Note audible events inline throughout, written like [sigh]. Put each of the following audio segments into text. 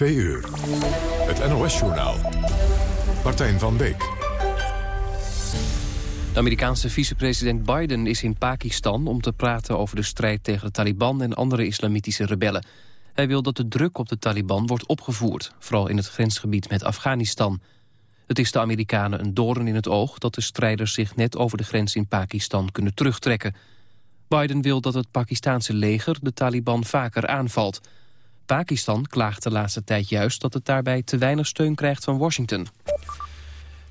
2 uur. Het NOS-journaal. Martijn van Beek. De Amerikaanse vicepresident Biden is in Pakistan om te praten over de strijd tegen de Taliban en andere islamitische rebellen. Hij wil dat de druk op de Taliban wordt opgevoerd, vooral in het grensgebied met Afghanistan. Het is de Amerikanen een doorn in het oog dat de strijders zich net over de grens in Pakistan kunnen terugtrekken. Biden wil dat het Pakistanse leger de Taliban vaker aanvalt. Pakistan klaagt de laatste tijd juist dat het daarbij te weinig steun krijgt van Washington.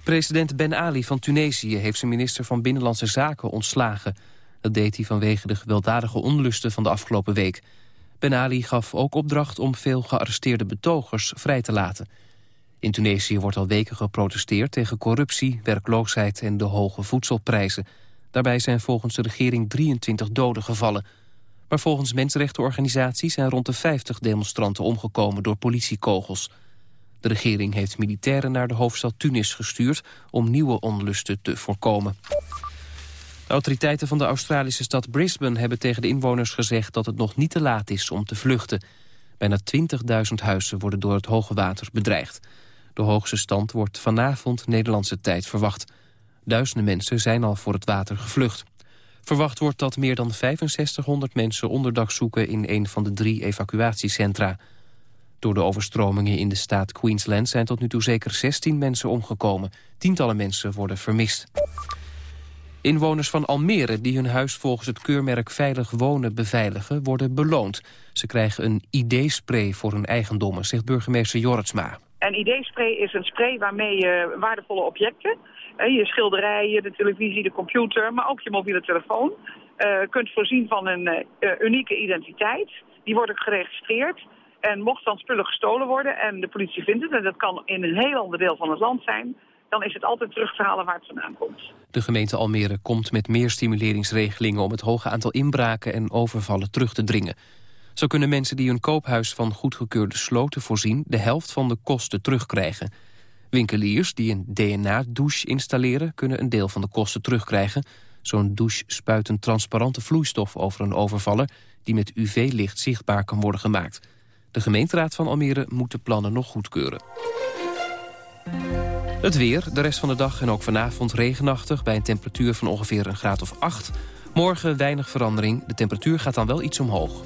President Ben Ali van Tunesië heeft zijn minister van Binnenlandse Zaken ontslagen. Dat deed hij vanwege de gewelddadige onlusten van de afgelopen week. Ben Ali gaf ook opdracht om veel gearresteerde betogers vrij te laten. In Tunesië wordt al weken geprotesteerd tegen corruptie, werkloosheid en de hoge voedselprijzen. Daarbij zijn volgens de regering 23 doden gevallen. Maar volgens mensenrechtenorganisaties zijn rond de 50 demonstranten omgekomen door politiekogels. De regering heeft militairen naar de hoofdstad Tunis gestuurd om nieuwe onlusten te voorkomen. De autoriteiten van de Australische stad Brisbane hebben tegen de inwoners gezegd dat het nog niet te laat is om te vluchten. Bijna 20.000 huizen worden door het hoge water bedreigd. De hoogste stand wordt vanavond Nederlandse tijd verwacht. Duizenden mensen zijn al voor het water gevlucht. Verwacht wordt dat meer dan 6500 mensen onderdak zoeken in een van de drie evacuatiecentra. Door de overstromingen in de staat Queensland zijn tot nu toe zeker 16 mensen omgekomen. Tientallen mensen worden vermist. Inwoners van Almere die hun huis volgens het keurmerk Veilig Wonen beveiligen... worden beloond. Ze krijgen een ID-spray voor hun eigendommen, zegt burgemeester Jorritsma. Een ID-spray is een spray waarmee je waardevolle objecten... je schilderijen, de televisie, de computer, maar ook je mobiele telefoon... Uh, kunt voorzien van een uh, unieke identiteit. Die worden geregistreerd. En mocht dan spullen gestolen worden en de politie vindt het... en dat kan in een heel ander deel van het land zijn dan is het altijd terug te halen waar het vandaan komt. De gemeente Almere komt met meer stimuleringsregelingen... om het hoge aantal inbraken en overvallen terug te dringen. Zo kunnen mensen die hun koophuis van goedgekeurde sloten voorzien... de helft van de kosten terugkrijgen. Winkeliers die een DNA-douche installeren... kunnen een deel van de kosten terugkrijgen. Zo'n douche spuit een transparante vloeistof over een overvaller... die met UV-licht zichtbaar kan worden gemaakt. De gemeenteraad van Almere moet de plannen nog goedkeuren. Het weer, de rest van de dag en ook vanavond regenachtig... bij een temperatuur van ongeveer een graad of 8. Morgen weinig verandering, de temperatuur gaat dan wel iets omhoog.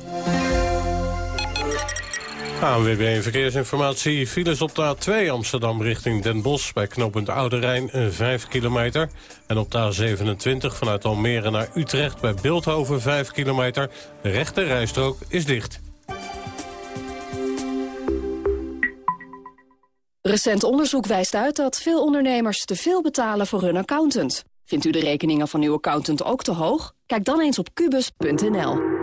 ANWB Verkeersinformatie. Files op de A2 Amsterdam richting Den Bosch... bij knooppunt Oude Rijn, 5 kilometer. En op de A27 vanuit Almere naar Utrecht bij Beeldhoven 5 kilometer. De rechte rijstrook is dicht. Recent onderzoek wijst uit dat veel ondernemers te veel betalen voor hun accountant. Vindt u de rekeningen van uw accountant ook te hoog? Kijk dan eens op kubus.nl.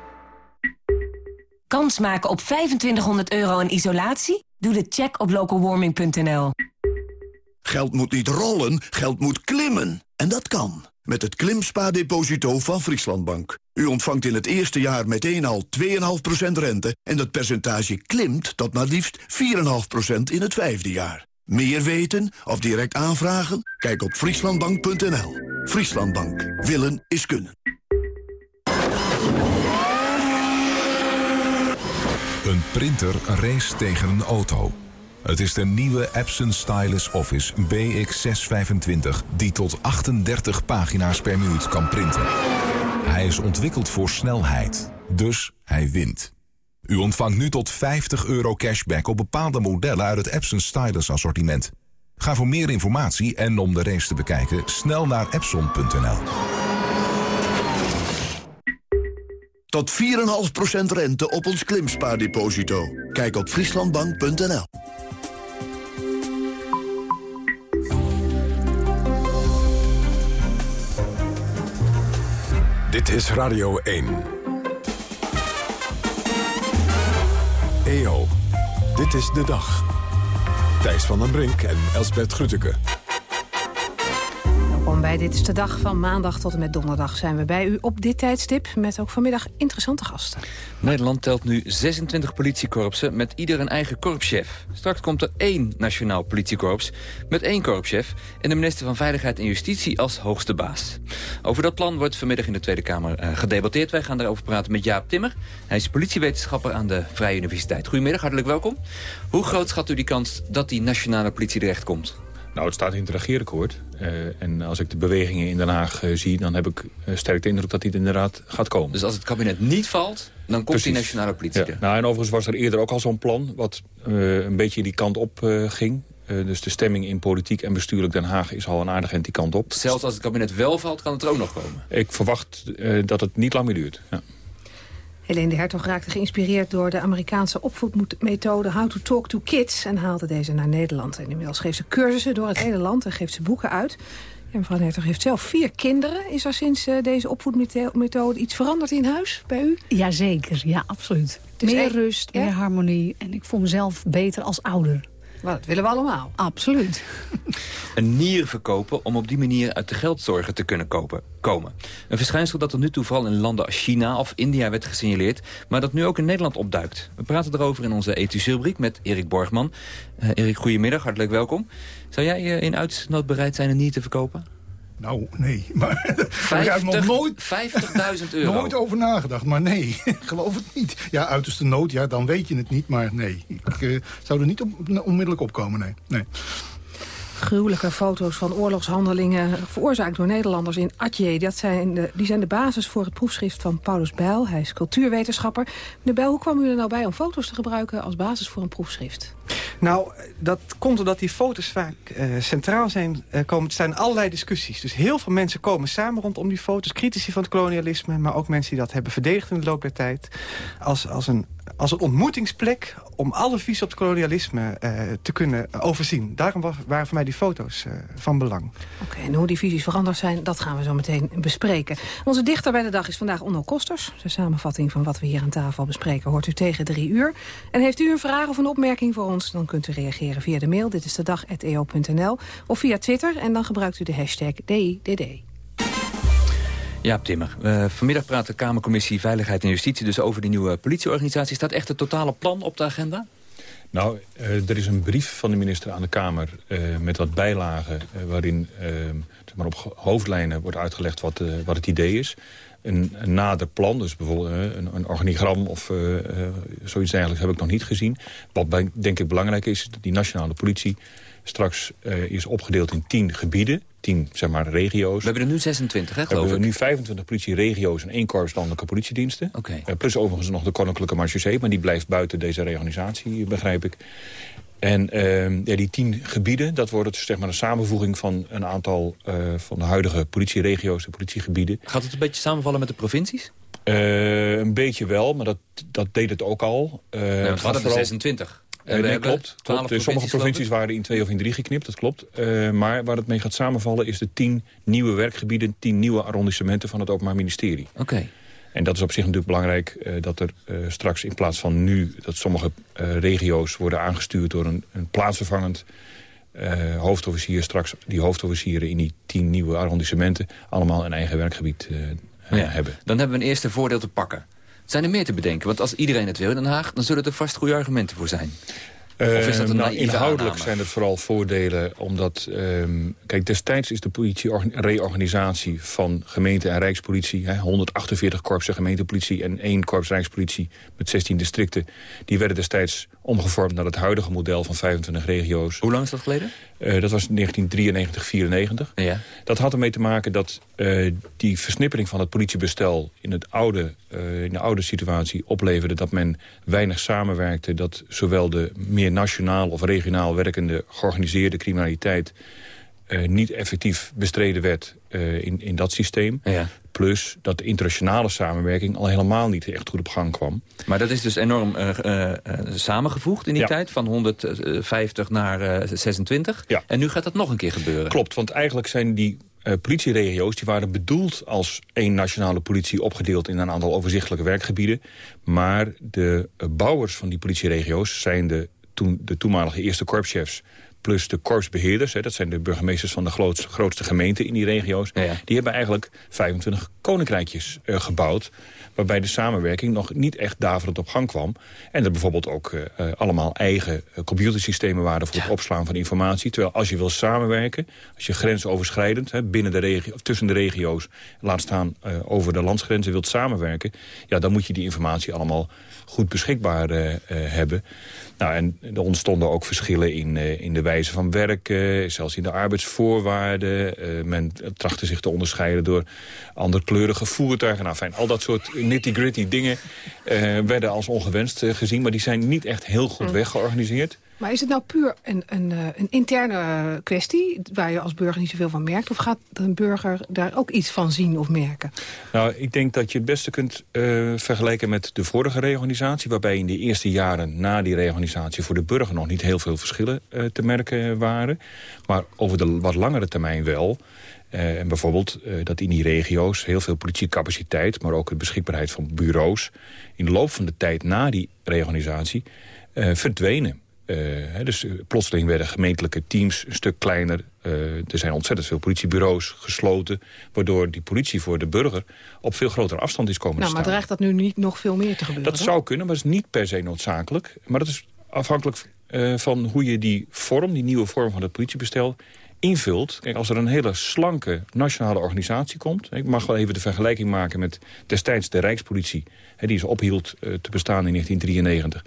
Kans maken op 2500 euro in isolatie? Doe de check op localwarming.nl. Geld moet niet rollen, geld moet klimmen. En dat kan. Met het Klimspa-deposito van Frieslandbank. U ontvangt in het eerste jaar meteen al 2,5% rente... en dat percentage klimt tot maar liefst 4,5% in het vijfde jaar. Meer weten of direct aanvragen? Kijk op frieslandbank.nl. Frieslandbank. Willen is kunnen. Een printer race tegen een auto. Het is de nieuwe Epson Stylus Office BX625... die tot 38 pagina's per minuut kan printen. Hij is ontwikkeld voor snelheid, dus hij wint. U ontvangt nu tot 50 euro cashback op bepaalde modellen uit het Epson Stylus assortiment. Ga voor meer informatie en om de race te bekijken snel naar epson.nl. Tot 4,5% rente op ons klimspaardeposito. Kijk op frieslandbank.nl. Dit is Radio 1. EO, dit is de dag. Thijs van den Brink en Elsbert Grütke. Welkom bij Dit is de Dag van maandag tot en met donderdag zijn we bij u op dit tijdstip... met ook vanmiddag interessante gasten. Nederland telt nu 26 politiekorpsen met ieder een eigen korpschef. Straks komt er één nationaal politiekorps met één korpschef... en de minister van Veiligheid en Justitie als hoogste baas. Over dat plan wordt vanmiddag in de Tweede Kamer uh, gedebatteerd. Wij gaan daarover praten met Jaap Timmer. Hij is politiewetenschapper aan de Vrije Universiteit. Goedemiddag, hartelijk welkom. Hoe groot schat u die kans dat die nationale politie terecht komt? Nou, het staat in het regeerakkoord. Uh, en als ik de bewegingen in Den Haag uh, zie... dan heb ik uh, sterk de indruk dat dit inderdaad gaat komen. Dus als het kabinet niet valt, dan komt Precies. die nationale politie ja. Nou, en overigens was er eerder ook al zo'n plan... wat een beetje die kant op ging. dus de stemming in politiek en bestuurlijk Den Haag is al een aardig die kant op. Zelfs als het kabinet wel valt, kan het er ook nog komen? Ik verwacht dat het niet lang meer duurt, ja. Helene de Hertog raakte geïnspireerd door de Amerikaanse opvoedmethode How to Talk to Kids... en haalde deze naar Nederland. En inmiddels geeft ze cursussen door het hele land en geeft ze boeken uit. En mevrouw de Hertog heeft zelf vier kinderen. Is er sinds uh, deze opvoedmethode iets veranderd in huis bij u? Jazeker, ja, absoluut. Dus meer rust, ja? meer harmonie en ik voel mezelf beter als ouder. Maar dat willen we allemaal. Absoluut. [laughs] Een nier verkopen om op die manier uit de geldzorgen te kunnen kopen, komen. Een verschijnsel dat tot nu toe vooral in landen als China of India werd gesignaleerd... maar dat nu ook in Nederland opduikt. We praten erover in onze ethische rubriek met Erik Borgman. Uh, Erik, goedemiddag, hartelijk welkom. Zou jij uh, in uitsnood bereid zijn een nier te verkopen? Nou, nee. [laughs] Maar 50, nog nooit 50.000 [laughs] euro. Nooit over nagedacht, maar nee, [laughs] geloof het niet. Ja, uiterste nood, ja, dan weet je het niet, maar nee. Ik uh, zou er niet op, onmiddellijk opkomen, nee. nee. Gruwelijke foto's van oorlogshandelingen veroorzaakt door Nederlanders in Atje. Dat zijn de, die zijn de basis voor het proefschrift van Paulus Bijl. Hij is cultuurwetenschapper. Meneer Bijl, hoe kwam u er nou bij om foto's te gebruiken als basis voor een proefschrift? Nou, dat komt omdat die foto's vaak uh, centraal zijn uh, komen. Het zijn allerlei discussies. Dus heel veel mensen komen samen rondom die foto's. Critici van het kolonialisme, maar ook mensen die dat hebben verdedigd in de loop der tijd. Als, als, een, als een ontmoetingsplek om alle visies op het kolonialisme uh, te kunnen overzien. Daarom waren voor mij die foto's van belang. Oké, en hoe die visies veranderd zijn, dat gaan we zo meteen bespreken. Onze dichter bij de dag is vandaag Onno Kosters. De samenvatting van wat we hier aan tafel bespreken hoort u tegen drie uur. En heeft u een vraag of een opmerking voor ons... dan kunt u reageren via de mail, dit is de dag.eo.nl... of via Twitter en dan gebruikt u de hashtag DIDD. Ja, Timmer. Uh, vanmiddag praat de Kamercommissie Veiligheid en Justitie... dus over die nieuwe politieorganisatie. Staat echt het totale plan op de agenda? Nou, uh, er is een brief van de minister aan de Kamer uh, met wat bijlagen... waarin zeg maar op hoofdlijnen wordt uitgelegd wat, wat het idee is een, een nader plan, dus bijvoorbeeld een, een organigram of uh, uh, zoiets dergelijks heb ik nog niet gezien. Wat denk ik belangrijk is, dat die nationale politie straks uh, is opgedeeld in tien gebieden. Tien, zeg maar, regio's. We hebben er nu 26, hè, geloof we hebben ik? nu 25 politieregio's en één korps landelijke politiediensten. Okay. plus overigens nog de Koninklijke Marchusee, maar die blijft buiten deze reorganisatie, begrijp ik. En uh, ja, die tien gebieden, dat wordt zeg maar een samenvoeging van een aantal uh, van de huidige politieregio's, de politiegebieden. Gaat het een beetje samenvallen met de provincies? Uh, een beetje wel, maar dat, dat deed het ook al. Uh, nee, het gaat er 26. Uh, nee, klopt. klopt. Sommige provincies waren in twee of in drie geknipt, dat klopt. Uh, maar waar het mee gaat samenvallen is de tien nieuwe werkgebieden... tien nieuwe arrondissementen van het Openbaar Ministerie. Oké. Okay. En dat is op zich natuurlijk belangrijk uh, dat er uh, straks in plaats van nu... dat sommige uh, regio's worden aangestuurd door een, een plaatsvervangend hoofdofficier... straks die hoofdofficieren in die tien nieuwe arrondissementen... allemaal een eigen werkgebied ja. hebben. Dan hebben we een eerste voordeel te pakken. Zijn er meer te bedenken? Want als iedereen het wil in Den Haag... dan zullen er vast goede argumenten voor zijn. Of is dat een nou, inhoudelijk aanname? zijn het vooral voordelen, omdat... Um, kijk, destijds is de politie-reorganisatie van gemeente en rijkspolitie... Hè, 148 korpsen gemeentepolitie en één korps rijkspolitie met 16 districten... die werden destijds omgevormd naar het huidige model van 25 regio's. Hoe lang is dat geleden? Uh, dat was 1993, 94. Ja. Dat had ermee te maken dat uh, die versnippering van het politiebestel... in, het oude, uh, in de oude situatie opleverde dat men weinig samenwerkte... dat zowel de meer meer nationaal of regionaal werkende georganiseerde criminaliteit... Uh, niet effectief bestreden werd uh, in, in dat systeem. Ja. Plus dat de internationale samenwerking al helemaal niet echt goed op gang kwam. Maar dat is dus enorm uh, samengevoegd in die Ja. tijd? Van 150 naar 26? Ja. En nu gaat dat nog een keer gebeuren? Klopt, want eigenlijk zijn die eh, politieregio's... die waren bedoeld als één nationale politie opgedeeld... in een aantal overzichtelijke werkgebieden. Maar de eh, bouwers van die politieregio's zijn de, toen, de toenmalige eerste korpschefs plus de korpsbeheerders, hè, dat zijn de burgemeesters van de grootste, grootste gemeenten in die regio's... die hebben eigenlijk 25 koninkrijkjes eh, gebouwd... waarbij de samenwerking nog niet echt daverend op gang kwam. En er bijvoorbeeld ook eh, eh, allemaal eigen computersystemen waren... voor het opslaan van informatie. Terwijl als je wil samenwerken, als je grensoverschrijdend... Hè, binnen de regio, of tussen de regio's, laat staan over de landsgrenzen wilt samenwerken... ja, dan moet je die informatie allemaal goed beschikbaar hebben... Nou, en er ontstonden ook verschillen in, eh, in de wijze van werken, zelfs in de arbeidsvoorwaarden. Eh, men trachtte zich te onderscheiden door anderkleurige voertuigen. Nou, fijn, al dat soort nitty-gritty dingen eh, werden als ongewenst eh, gezien. Maar die zijn niet echt heel goed Mm. weggeorganiseerd. Maar is het nou puur een, een, eh, een interne kwestie... waar je als burger niet zoveel van merkt? Of gaat een burger daar ook iets van zien of merken? Nou, ik denk dat je het beste kunt eh, vergelijken met de vorige reorganisatie... waarbij in de eerste jaren na die reorganisatie... voor de burger nog niet heel veel verschillen eh, te merken waren. Maar over de wat langere termijn wel... En bijvoorbeeld dat in die regio's heel veel politiecapaciteit... maar ook de beschikbaarheid van bureaus... in de loop van de tijd na die reorganisatie eh, verdwenen. Eh, dus eh, plotseling werden gemeentelijke teams een stuk kleiner. Eh, er zijn ontzettend veel politiebureaus gesloten... waardoor die politie voor de burger op veel grotere afstand is komen Nou, te maar staan. dreigt dat nu niet nog veel meer te gebeuren? Dat zou kunnen, maar dat is niet per se noodzakelijk. Maar dat is afhankelijk van hoe je die vorm, die nieuwe vorm van het politiebestel invult. Kijk, als er een hele slanke nationale organisatie komt... ik mag wel even de vergelijking maken met destijds de Rijkspolitie... Hè, die is ophield te bestaan in 1993.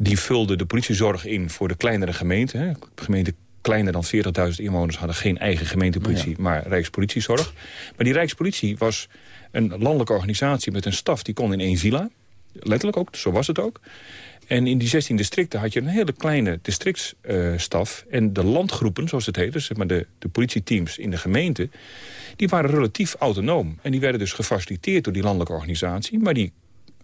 Die vulde de politiezorg in voor de kleinere gemeenten. Hè. Gemeenten kleiner dan 40.000 inwoners hadden geen eigen gemeentepolitie... maar Rijkspolitiezorg. Maar die Rijkspolitie was een landelijke organisatie met een staf... die kon in één villa. Letterlijk ook, zo was het ook. En in die 16 districten had je een hele kleine districtsstaf. en de landgroepen, zoals het heet, dus zeg maar de, de politieteams in de gemeente... die waren relatief autonoom. En die werden dus gefaciliteerd door die landelijke organisatie. Maar die,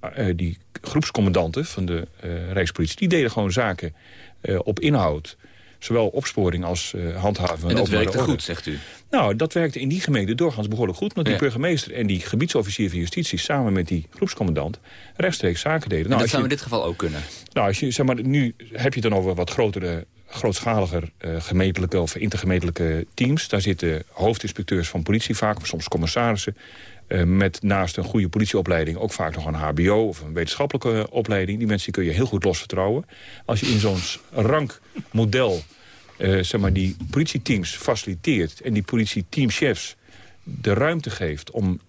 eh, die groepscommandanten van de eh, Rijkspolitie... die deden gewoon zaken eh, op inhoud. Zowel opsporing als eh handhaven En dat werkte orde. goed, zegt u? Nou, dat werkte in die gemeente doorgaans behoorlijk goed. Want die burgemeester en die gebiedsofficier van justitie... samen met die groepscommandant rechtstreeks zaken deden. En Nou, dat zou je- in dit geval ook kunnen? nou, als je, zeg maar, nu heb je het dan over wat grotere, grootschaliger gemeentelijke of intergemeentelijke teams. Daar zitten hoofdinspecteurs van politie vaak, of soms commissarissen. Eh, met naast een goede politieopleiding ook vaak nog een hbo of een wetenschappelijke eh, opleiding. Die mensen kun je heel goed losvertrouwen. Als je in zo'n s- rank model eh, zeg maar, die politieteams faciliteert en die politieteamchefs de ruimte geeft om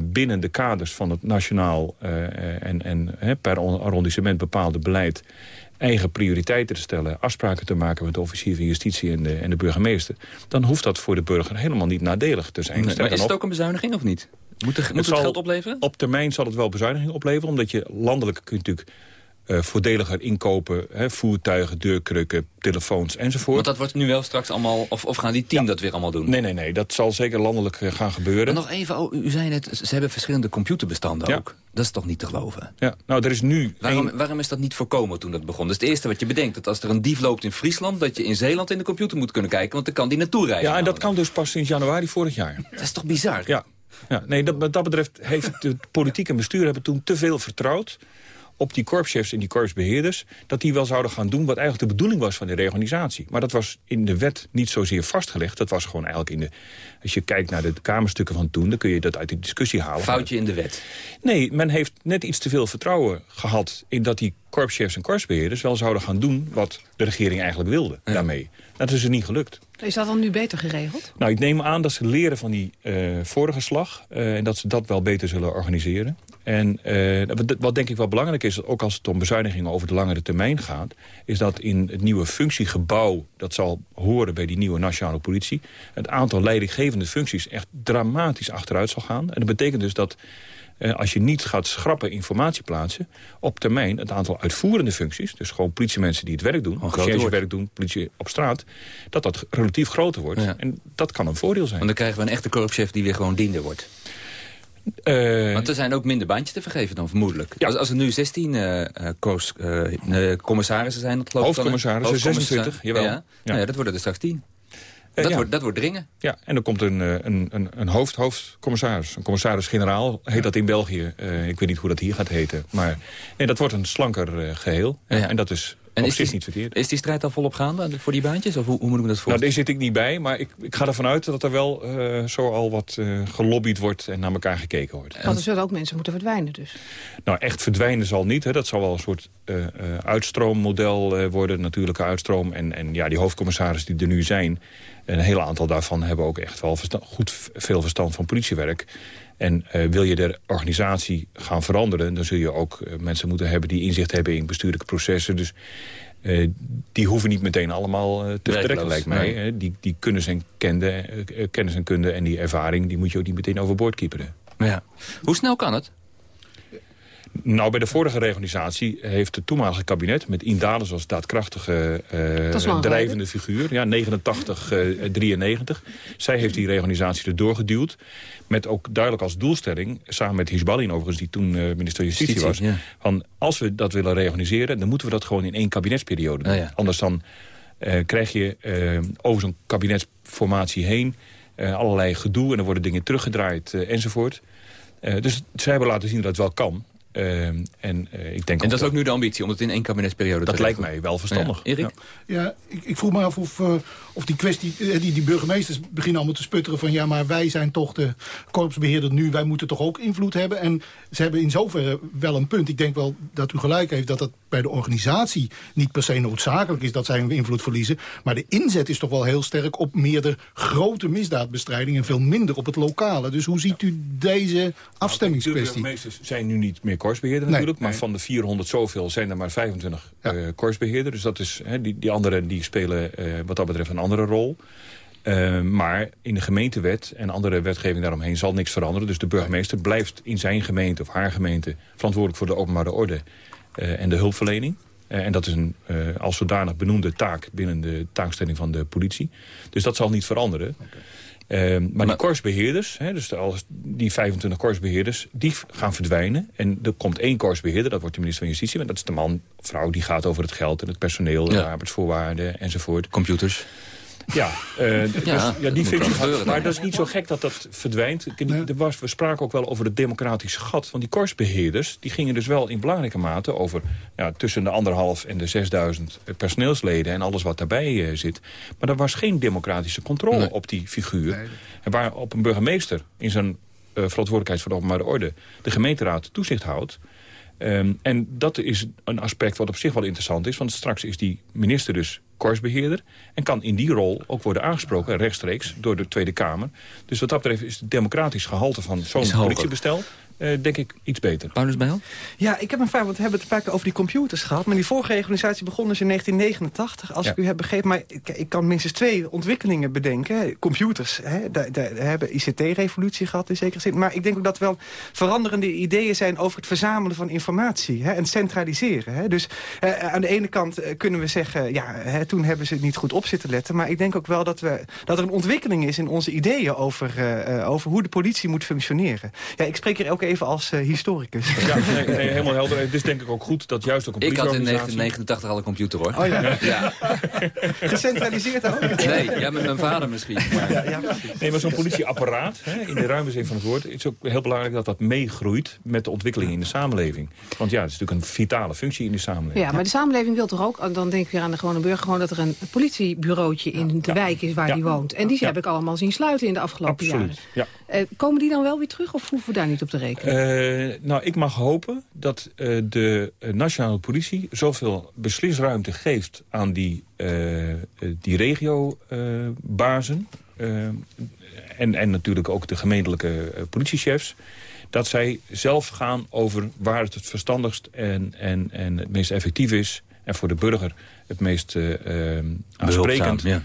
binnen de kaders van het nationaal en, en per arrondissement bepaalde beleid eigen prioriteiten te stellen, afspraken te maken met de officier van justitie en de, en de burgemeester, dan hoeft dat voor de burger helemaal niet nadelig te zijn. Nee, maar is het ook een bezuiniging of niet? Moet, er, moet het, geld opleveren? Op termijn zal het wel bezuiniging opleveren, omdat je landelijk kunt natuurlijk eh, voordeliger inkopen, hè, voertuigen, deurkrukken, telefoons enzovoort. Want dat wordt nu wel straks allemaal... Of, of gaan die team dat weer allemaal doen? Nee, nee, nee. Dat zal zeker landelijk eh, gaan gebeuren. En nog even, oh, u zei net, ze hebben verschillende computerbestanden Ja. ook. Dat is toch niet te geloven? Ja, nou, er is nu... Waarom, één- waarom is dat niet voorkomen toen dat begon? Dat is het eerste wat je bedenkt. Dat als er een dief loopt in Friesland... dat je in Zeeland in de computer moet kunnen kijken... want dan kan die naartoe rijden. Ja, en dat kan dus pas sinds januari vorig jaar. Dat is toch bizar? Ja, ja nee, dat, wat dat betreft heeft de politiek en bestuur hebben toen te veel vertrouwd op die korpschefs en die korpsbeheerders... dat die wel zouden gaan doen wat eigenlijk de bedoeling was van de reorganisatie. Maar dat was in de wet niet zozeer vastgelegd. Dat was gewoon eigenlijk in de... Als je kijkt naar de kamerstukken van toen... dan kun je dat uit de discussie halen. Foutje in de wet. Nee, men heeft net iets te veel vertrouwen gehad... in dat die korpschefs en korpsbeheerders wel zouden gaan doen... wat de regering eigenlijk wilde daarmee. Dat is er niet gelukt. Is dat dan nu beter geregeld? Nou, ik neem aan dat ze leren van die eh, vorige slag... eh, en dat ze dat wel beter zullen organiseren. En eh, wat, wat denk ik wel belangrijk is, ook als het om bezuinigingen over de langere termijn gaat... is dat in het nieuwe functiegebouw, dat zal horen bij die nieuwe nationale politie... het aantal leidinggevende functies echt dramatisch achteruit zal gaan. En dat betekent dus dat Uh, als je niet gaat schrappen informatie plaatsen... op termijn het aantal uitvoerende functies... dus gewoon politiemensen die het werk doen... werk doen, politie op straat... dat dat relatief groter wordt. En dat kan een voordeel zijn. Want dan krijgen we een echte korpschef die weer gewoon diender wordt. Uh, Want er zijn ook minder baantjes te vergeven dan vermoedelijk. Als, als er nu 16 uh, uh, commissarissen zijn... Dat hoofdcommissarissen, 26, jawel. Ja, Nou ja, dat worden er straks 10. Dat, ja. wordt, dat wordt dringen. Ja, en er komt een, een, een, een hoofd, hoofdcommissaris. Een commissaris-generaal heet dat in België. ik weet niet hoe dat hier gaat heten. Maar nee, dat wordt een slanker geheel. En dat is en is die, niet verkeerd. Is die strijd al volop gaande voor die baantjes? Of hoe, hoe moet ik me dat voorstellen? Nou, daar zit ik niet bij, maar ik, ik ga ervan uit dat er wel uh, zo al wat uh, gelobbyd wordt en naar elkaar gekeken wordt. Want er zullen ook mensen moeten verdwijnen dus? Nou, echt verdwijnen zal niet. Hè. Dat zal wel een soort uh, uitstroommodel worden, natuurlijke uitstroom. En, en ja, die hoofdcommissaris die er nu zijn, een heel aantal daarvan hebben ook echt wel goed veel verstand van politiewerk. En uh, wil je de organisatie gaan veranderen... dan zul je ook uh, mensen moeten hebben die inzicht hebben in bestuurlijke processen. Dus uh, die hoeven niet meteen allemaal te vertrekken, lijkt mij. Nee. Die, die kennis en, kende, kennis en kunde en die ervaring... die moet je ook niet meteen overboord kieperen. Ja. Hoe snel kan het? Nou, bij de vorige reorganisatie heeft het toenmalige kabinet... met Indales als daadkrachtige uh, drijvende figuur... ja, 89, uh, 93. Zij heeft die reorganisatie erdoor geduwd. Met ook duidelijk als doelstelling, samen met Hisbalin overigens... die toen uh, minister van Justitie, was... van als we dat willen reorganiseren... dan moeten we dat gewoon in één kabinetsperiode doen. Oh, ja. Anders dan uh, krijg je uh, over zo'n kabinetsformatie heen... allerlei gedoe en dan worden dingen teruggedraaid enzovoort. dus zij hebben laten zien dat het wel kan. Uh, en, uh, ik denk en dat is ook nu de ambitie, om het in één kabinetsperiode dat te Dat lijkt mij wel verstandig. Ja. Erik? Ja, ja ik, ik, vroeg me af of, uh, of die kwestie... Die, die burgemeesters beginnen allemaal te sputteren van... ja, maar wij zijn toch de korpsbeheerder nu... wij moeten toch ook invloed hebben. En ze hebben in zoverre wel een punt. Ik denk wel dat u gelijk heeft dat dat bij de organisatie... niet per se noodzakelijk is dat zij hun invloed verliezen. Maar de inzet is toch wel heel sterk op meer de grote misdaadbestrijding... en veel minder op het lokale. Dus hoe ziet u deze afstemmingskwestie? De burgemeesters zijn nu niet meer korsbeheerder natuurlijk. maar van de 400 zoveel zijn er maar 25 ja. uh, korsbeheerder. Dus dat is, die, die anderen die spelen uh, wat dat betreft een andere rol. Uh, maar in de gemeentewet en andere wetgeving daaromheen zal niks veranderen. Dus de burgemeester blijft in zijn gemeente of haar gemeente... verantwoordelijk voor de openbare orde en de hulpverlening. en dat is een als zodanig benoemde taak binnen de taakstelling van de politie. Dus dat zal niet veranderen. Okay. Maar, maar, die korsbeheerders, hè, dus de, die 25 korsbeheerders, die gaan verdwijnen. En er komt één korsbeheerder, dat wordt de minister van Justitie. En dat is de man, vrouw, die gaat over het geld en het personeel, ja. de arbeidsvoorwaarden enzovoort. Computers. Ja, uh, ja, dus, ja, die functie Maar dat is niet zo gek dat dat verdwijnt. Er was, we spraken ook wel over het democratische gat. Want die korsbeheerders die gingen dus wel in belangrijke mate over... Ja, tussen de anderhalf en de 6000 personeelsleden en alles wat daarbij uh, zit. Maar er was geen democratische controle nee. op die figuur. Nee. En waar op een burgemeester in zijn uh, verantwoordelijkheid voor de openbare orde... de gemeenteraad toezicht houdt... Um, en dat is een aspect wat op zich wel interessant is. Want straks is die minister dus korsbeheerder... en kan in die rol ook worden aangesproken rechtstreeks door de Tweede Kamer. Dus wat dat betreft is het democratisch gehalte van zo'n politiebestel denk ik iets beter. Paulus Bijl? Ja, ik heb een vraag, want we hebben het een paar keer over die computers gehad. Maar die vorige organisatie begon dus in 1989, als ja. ik u heb begrepen. Maar ik, ik, kan minstens twee ontwikkelingen bedenken. Computers, hè, daar, daar hebben ICT-revolutie gehad in zekere zin. Maar ik denk ook dat wel veranderende ideeën zijn over het verzamelen van informatie. Hè, en centraliseren. Hè. Dus uh, aan de ene kant uh, kunnen we zeggen, ja, hè, toen hebben ze het niet goed op zitten letten. Maar ik denk ook wel dat, we, dat er een ontwikkeling is in onze ideeën over, over hoe de politie moet functioneren. Ja, ik spreek hier ook even als uh, historicus. Ja, nee, nee, helemaal helder. Het is denk ik ook goed dat juist ook een Ik had in 1989 al een computer, hoor. Oh ja. ja. [laughs] Gecentraliseerd ook? Nee, ja, met mijn vader misschien. Maar. Ja, ja. Nee, maar zo'n politieapparaat, hè, in de ruime zin van het woord... is ook heel belangrijk dat dat meegroeit met de ontwikkeling in de samenleving. Want ja, het is natuurlijk een vitale functie in de samenleving. Ja, maar de samenleving wil toch ook, dan denk ik weer aan de gewone burger... gewoon dat er een politiebureautje in de wijk is waar die woont. En die heb ik allemaal zien sluiten in de afgelopen Absoluut. jaren. Ja. Uh, komen die dan wel weer terug of hoeven we daar niet op te rekenen? Uh, nou, ik mag hopen dat uh, de nationale politie zoveel beslisruimte geeft aan die, uh, die regiobazen. en, en natuurlijk ook de gemeentelijke politiechefs. Dat zij zelf gaan over waar het het verstandigst en, en, en het meest effectief is. En voor de burger het meest aansprekend. Ja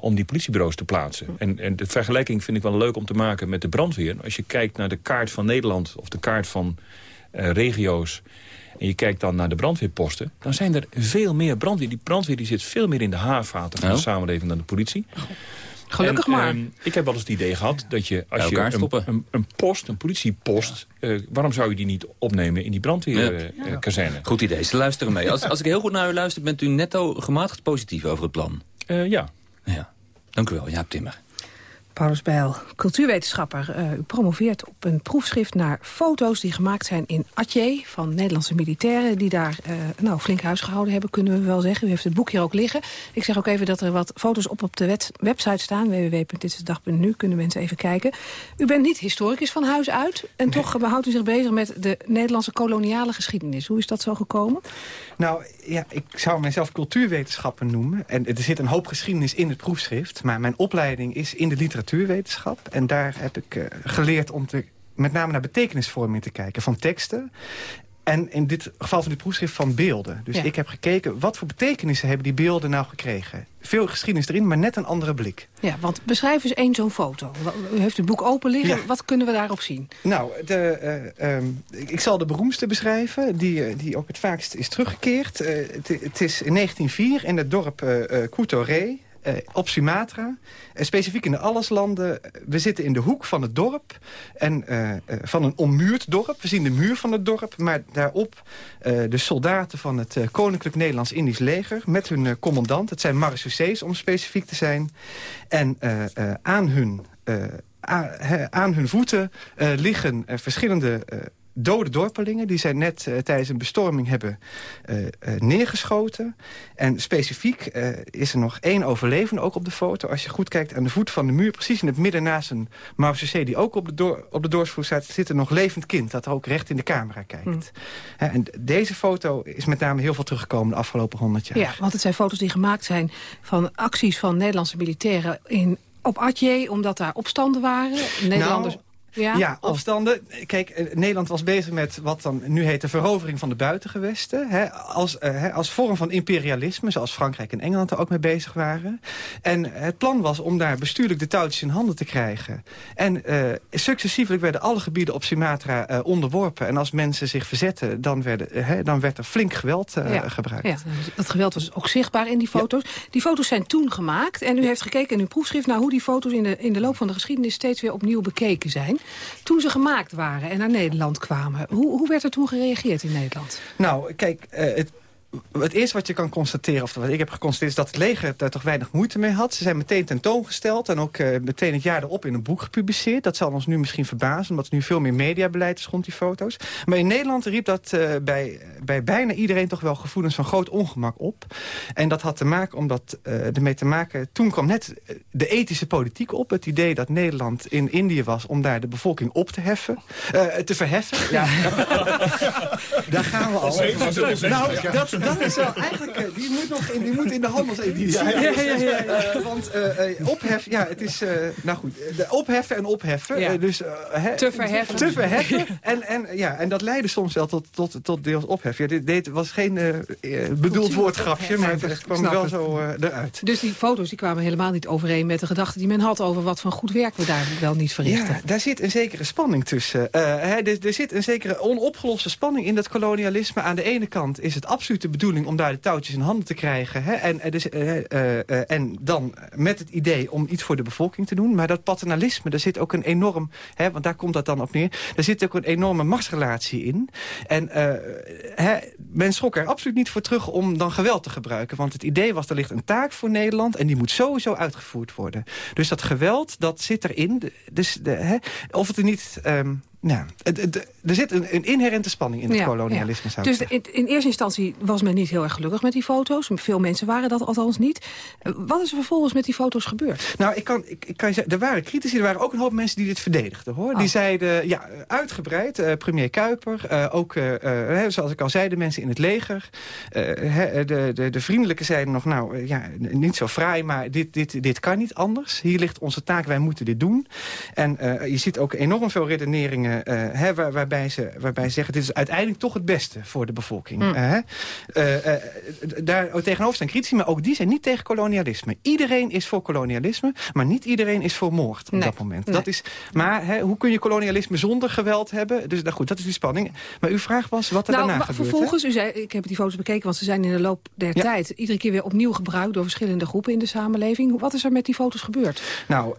om die politiebureaus te plaatsen. En, en de vergelijking vind ik wel leuk om te maken met de brandweer. Als je kijkt naar de kaart van Nederland of de kaart van regio's en je kijkt dan naar de brandweerposten... dan zijn er veel meer brandweer. Die brandweer die zit veel meer in de haarvaten van de samenleving dan de politie. Gelukkig maar. Ehm, ik heb wel eens het idee gehad dat je als je een, een, een, post, een politiepost... Uh, waarom zou je die niet opnemen in die brandweerkazerne? Ja. Goed idee, ze luisteren mee. Als, als ik heel goed naar u luister, bent u netto gematigd positief over het plan? Uh, ja. ja. Dank u wel, Jaap Timmer. Paulus Bijl, cultuurwetenschapper. Uh, u promoveert op een proefschrift naar foto's die gemaakt zijn in Atje... van Nederlandse militairen die daar uh, nou, flink huis gehouden hebben, kunnen we wel zeggen. U heeft het boek hier ook liggen. Ik zeg ook even dat er wat foto's op op de website staan. www.ditsdag.nu, kunnen mensen even kijken. U bent niet historicus van huis uit... en nee. toch behoudt u zich bezig met de Nederlandse koloniale geschiedenis. Hoe is dat zo gekomen? Nou, ja, ik zou mijzelf cultuurwetenschapper noemen. En er zit een hoop geschiedenis in het proefschrift. Maar mijn opleiding is in de literatuurwetenschap. En daar heb ik uh, geleerd om te, met name naar betekenisvorming te kijken van teksten. En in dit geval van dit proefschrift van beelden. Dus ja. ik heb gekeken, wat voor betekenissen hebben die beelden nou gekregen? Veel geschiedenis erin, maar net een andere blik. Ja, want beschrijf eens één zo'n foto. U heeft het boek open liggen, ja. wat kunnen we daarop zien? Nou, de, uh, um, ik zal de beroemdste beschrijven, die, uh, die ook het vaakst is teruggekeerd. Uh, het, het, is in 1904 in het dorp uh, Coutoré. Uh, op Sumatra. Uh, specifiek in de Alleslanden. We zitten in de hoek van het dorp. En uh, van een ommuurd dorp. We zien de muur van het dorp. Maar daarop de soldaten van het Koninklijk Nederlands-Indisch leger. Met hun commandant. Het zijn marechaussees om specifiek te zijn. En aan hun... aan hun voeten liggen verschillende dode dorpelingen... die zij net uh, tijdens een bestorming hebben uh, uh, neergeschoten. En specifiek is er nog één overlevende ook op de foto. Als je goed kijkt aan de voet van de muur... precies in het midden naast een Marseillais die ook op de, door, op de doorsvloer staat... zit er nog levend kind dat ook recht in de camera kijkt. Mm. en deze foto is met name heel veel teruggekomen de afgelopen honderd jaar. Ja, want het zijn foto's die gemaakt zijn van acties van Nederlandse militairen... in op Atje, omdat daar opstanden waren. Nederlanders... Nou, ja, ja opstanden. Kijk, eh, Nederland was bezig met wat dan nu heet de verovering van de buitengewesten. Hè, als, uh, hè, als vorm van imperialisme, zoals Frankrijk en Engeland er ook mee bezig waren. En het plan was om daar bestuurlijk de touwtjes in handen te krijgen. En uh, successievelijk werden alle gebieden op Sumatra uh, onderworpen. En als mensen zich verzetten, dan, werden, hè, dan werd er flink geweld ja. gebruikt. Ja, dat geweld was ook zichtbaar in die foto's. Ja. Die foto's zijn toen gemaakt. En u heeft gekeken in uw proefschrift naar hoe die foto's in de, in de loop van de geschiedenis steeds weer opnieuw bekeken zijn toen ze gemaakt waren en naar Nederland kwamen. Hoe, hoe werd er toen gereageerd in Nederland? Nou, kijk, uh, het, het eerste wat je kan constateren, of wat ik heb geconstateerd... is dat het leger daar toch weinig moeite mee had. Ze zijn meteen tentoongesteld en ook uh, meteen het jaar erop in een boek gepubliceerd. Dat zal ons nu misschien verbazen, omdat er nu veel meer mediabeleid is rond die foto's. Maar in Nederland riep dat uh, bij, bij bijna iedereen toch wel gevoelens van groot ongemak op. En dat had te maken omdat uh, ermee te maken... Toen kwam net de ethische politiek op. Het idee dat Nederland in Indië was om daar de bevolking op te heffen. te verheffen. Ja. [laughs] daar gaan we al. Nou, dat, dat is wel eigenlijk... Uh, die moet nog in, die moet in de handelseditie. Ja, ja, ja. ja, ja. Uh, want uh, ophef, ja, het is... nou goed, de opheffen en opheffen. Ja. dus, he, te verheffen. Te verheffen. [laughs] en, en, ja, en dat leidde soms wel tot, tot, tot deels ophef. Ja, dit, dit was geen bedoeld woordgrapje, maar het kwam wel zo eruit. Dus die foto's die kwamen helemaal niet overeen met de gedachten die men had... over wat voor goed werk we daar wel niet verrichten. Ja, daar zit een zekere spanning tussen. er, er zit een zekere onopgeloste spanning in dat kolonialisme. Aan de ene kant is het absoluut de bedoeling om daar de touwtjes in handen te krijgen. Hè? En, en, dus, uh, uh, en dan met het idee om iets voor de bevolking te doen. Maar dat paternalisme, daar zit ook een enorm... Hè, want daar komt dat dan op neer. Daar zit ook een enorme machtsrelatie in. En hè, men schrok er absoluut niet voor terug om dan geweld te gebruiken. Want het idee was, er ligt een taak voor Nederland... en die moet sowieso uitgevoerd worden. Dus dat geweld, dat zit erin. Dus de, hè, of het er niet... Nou, er zit een, een, inherente spanning in het ja, kolonialisme. Ja. Dus in, in, eerste instantie was men niet heel erg gelukkig met die foto's. Veel mensen waren dat althans niet. Wat is er vervolgens met die foto's gebeurd? Nou, ik kan, ik, ik kan je zeggen, er waren critici, er waren ook een hoop mensen die dit verdedigden. hoor. Oh. Die zeiden, ja, uitgebreid, uh, premier Kuiper, uh, ook, uh, zoals ik al zei, de mensen in het leger. de, de, de vriendelijke zeiden nog, nou, ja, niet zo fraai, maar dit, dit, dit kan niet anders. Hier ligt onze taak, wij moeten dit doen. En je ziet ook enorm veel redeneringen hè, waar, waarbij, ze, waarbij ze zeggen... dit is uiteindelijk toch het beste voor de bevolking. Mm. Uh, daar tegenover zijn critici, maar ook die zijn niet tegen kolonialisme. Iedereen is voor kolonialisme, maar niet iedereen is voor moord op dat moment. Dat is, maar hè, hoe kun je kolonialisme zonder geweld hebben? Dus nou goed, dat is die spanning. Maar uw vraag was wat er nou, daarna gebeurt. Vervolgens, u zei, ik heb die foto's bekeken, want ze zijn in de loop der tijd... iedere keer weer opnieuw gebruikt door verschillende groepen in de samenleving. Wat is er met die foto's gebeurd? Nou,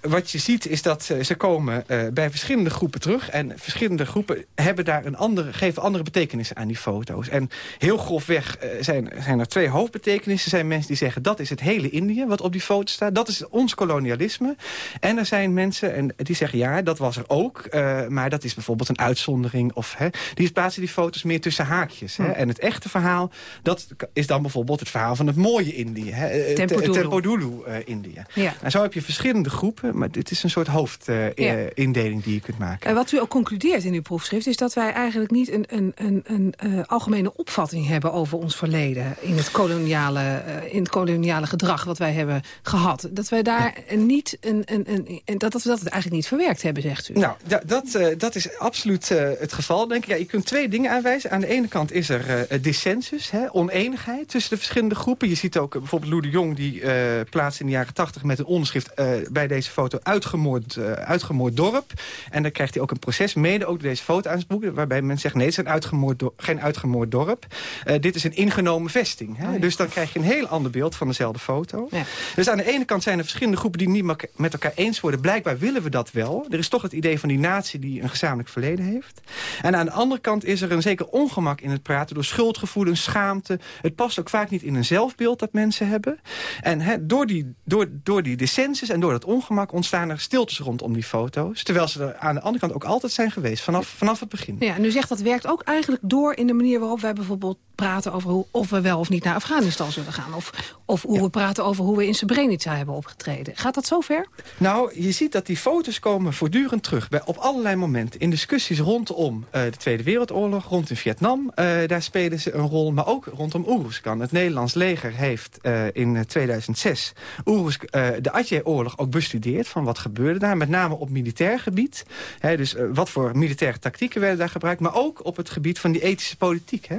wat je ziet is dat ze komen bij verschillende groepen terug. En verschillende groepen hebben daar een andere, geven andere betekenissen aan die foto's. En heel grofweg uh, zijn, zijn er twee hoofdbetekenissen. Er zijn mensen die zeggen dat is het hele Indië wat op die foto staat. Dat is ons kolonialisme. En er zijn mensen en die zeggen ja, dat was er ook. Uh, maar dat is bijvoorbeeld een uitzondering. Of, hè, die plaatsen die foto's meer tussen haakjes. Hè. En het echte verhaal, dat is dan bijvoorbeeld het verhaal van het mooie Indië. Hè. Tempodulu-Indië. Ja. En zo heb je verschillende groepen. Maar dit is een soort hoofdindeling die je kunt maken. En wat u ook concludeert in uw proefschrift... is dat wij eigenlijk niet een, een, een, een uh, algemene opvatting hebben... over ons verleden in het, koloniale, uh, in het koloniale gedrag wat wij hebben gehad. Dat wij daar niet een, een, een, een, dat, dat we dat eigenlijk niet verwerkt hebben, zegt u. Nou, da, dat, uh, dat is absoluut het geval, denk ik. Ja, je kunt twee dingen aanwijzen. Aan de ene kant is er dissensus, hè, oneenigheid tussen de verschillende groepen. Je ziet ook bijvoorbeeld Lou de Jong... die plaatst in de jaren tachtig met een onderschrift bij deze foto uitgemoord, uitgemoord dorp. En dan krijgt hij ook een proces, mede ook deze foto aan zijn waarbij men zegt, nee, het is een uitgemoord geen uitgemoord dorp. Uh, dit is een ingenomen vesting. Hè? Oh, ja. Dus dan krijg je een heel ander beeld van dezelfde foto. Ja. Dus aan de ene kant zijn er verschillende groepen die niet met elkaar eens worden. Blijkbaar willen we dat wel. Er is toch het idee van die natie die een gezamenlijk verleden heeft. En aan de andere kant is er een zeker ongemak in het praten... door schuldgevoelens, schaamte. Het past ook vaak niet in een zelfbeeld dat mensen hebben. En hè, door, die, door, door die dissensus en door dat ongemak ontstaan er stiltes rondom die foto's. Terwijl ze er aan de andere kant ook altijd zijn geweest, vanaf, vanaf het begin. Ja, en u zegt dat werkt ook eigenlijk door in de manier waarop wij bijvoorbeeld praten over hoe, of we wel of niet naar Afghanistan zullen gaan. Of, of hoe we praten over hoe we in Srebrenica hebben opgetreden. Gaat dat zover? Nou, je ziet dat die foto's komen voortdurend terug. Bij, op allerlei momenten. In discussies rondom uh, de Tweede Wereldoorlog, rondom Vietnam. Uh, daar spelen ze een rol. Maar ook rondom Oeruzkan. Het Nederlands leger heeft uh, in 2006 Oeruz, de Atje-oorlog ook bestudeerd. Van wat gebeurde daar. Met name op militair gebied. He, dus wat voor militaire tactieken werden daar gebruikt. Maar ook op het gebied van die ethische politiek. Hè.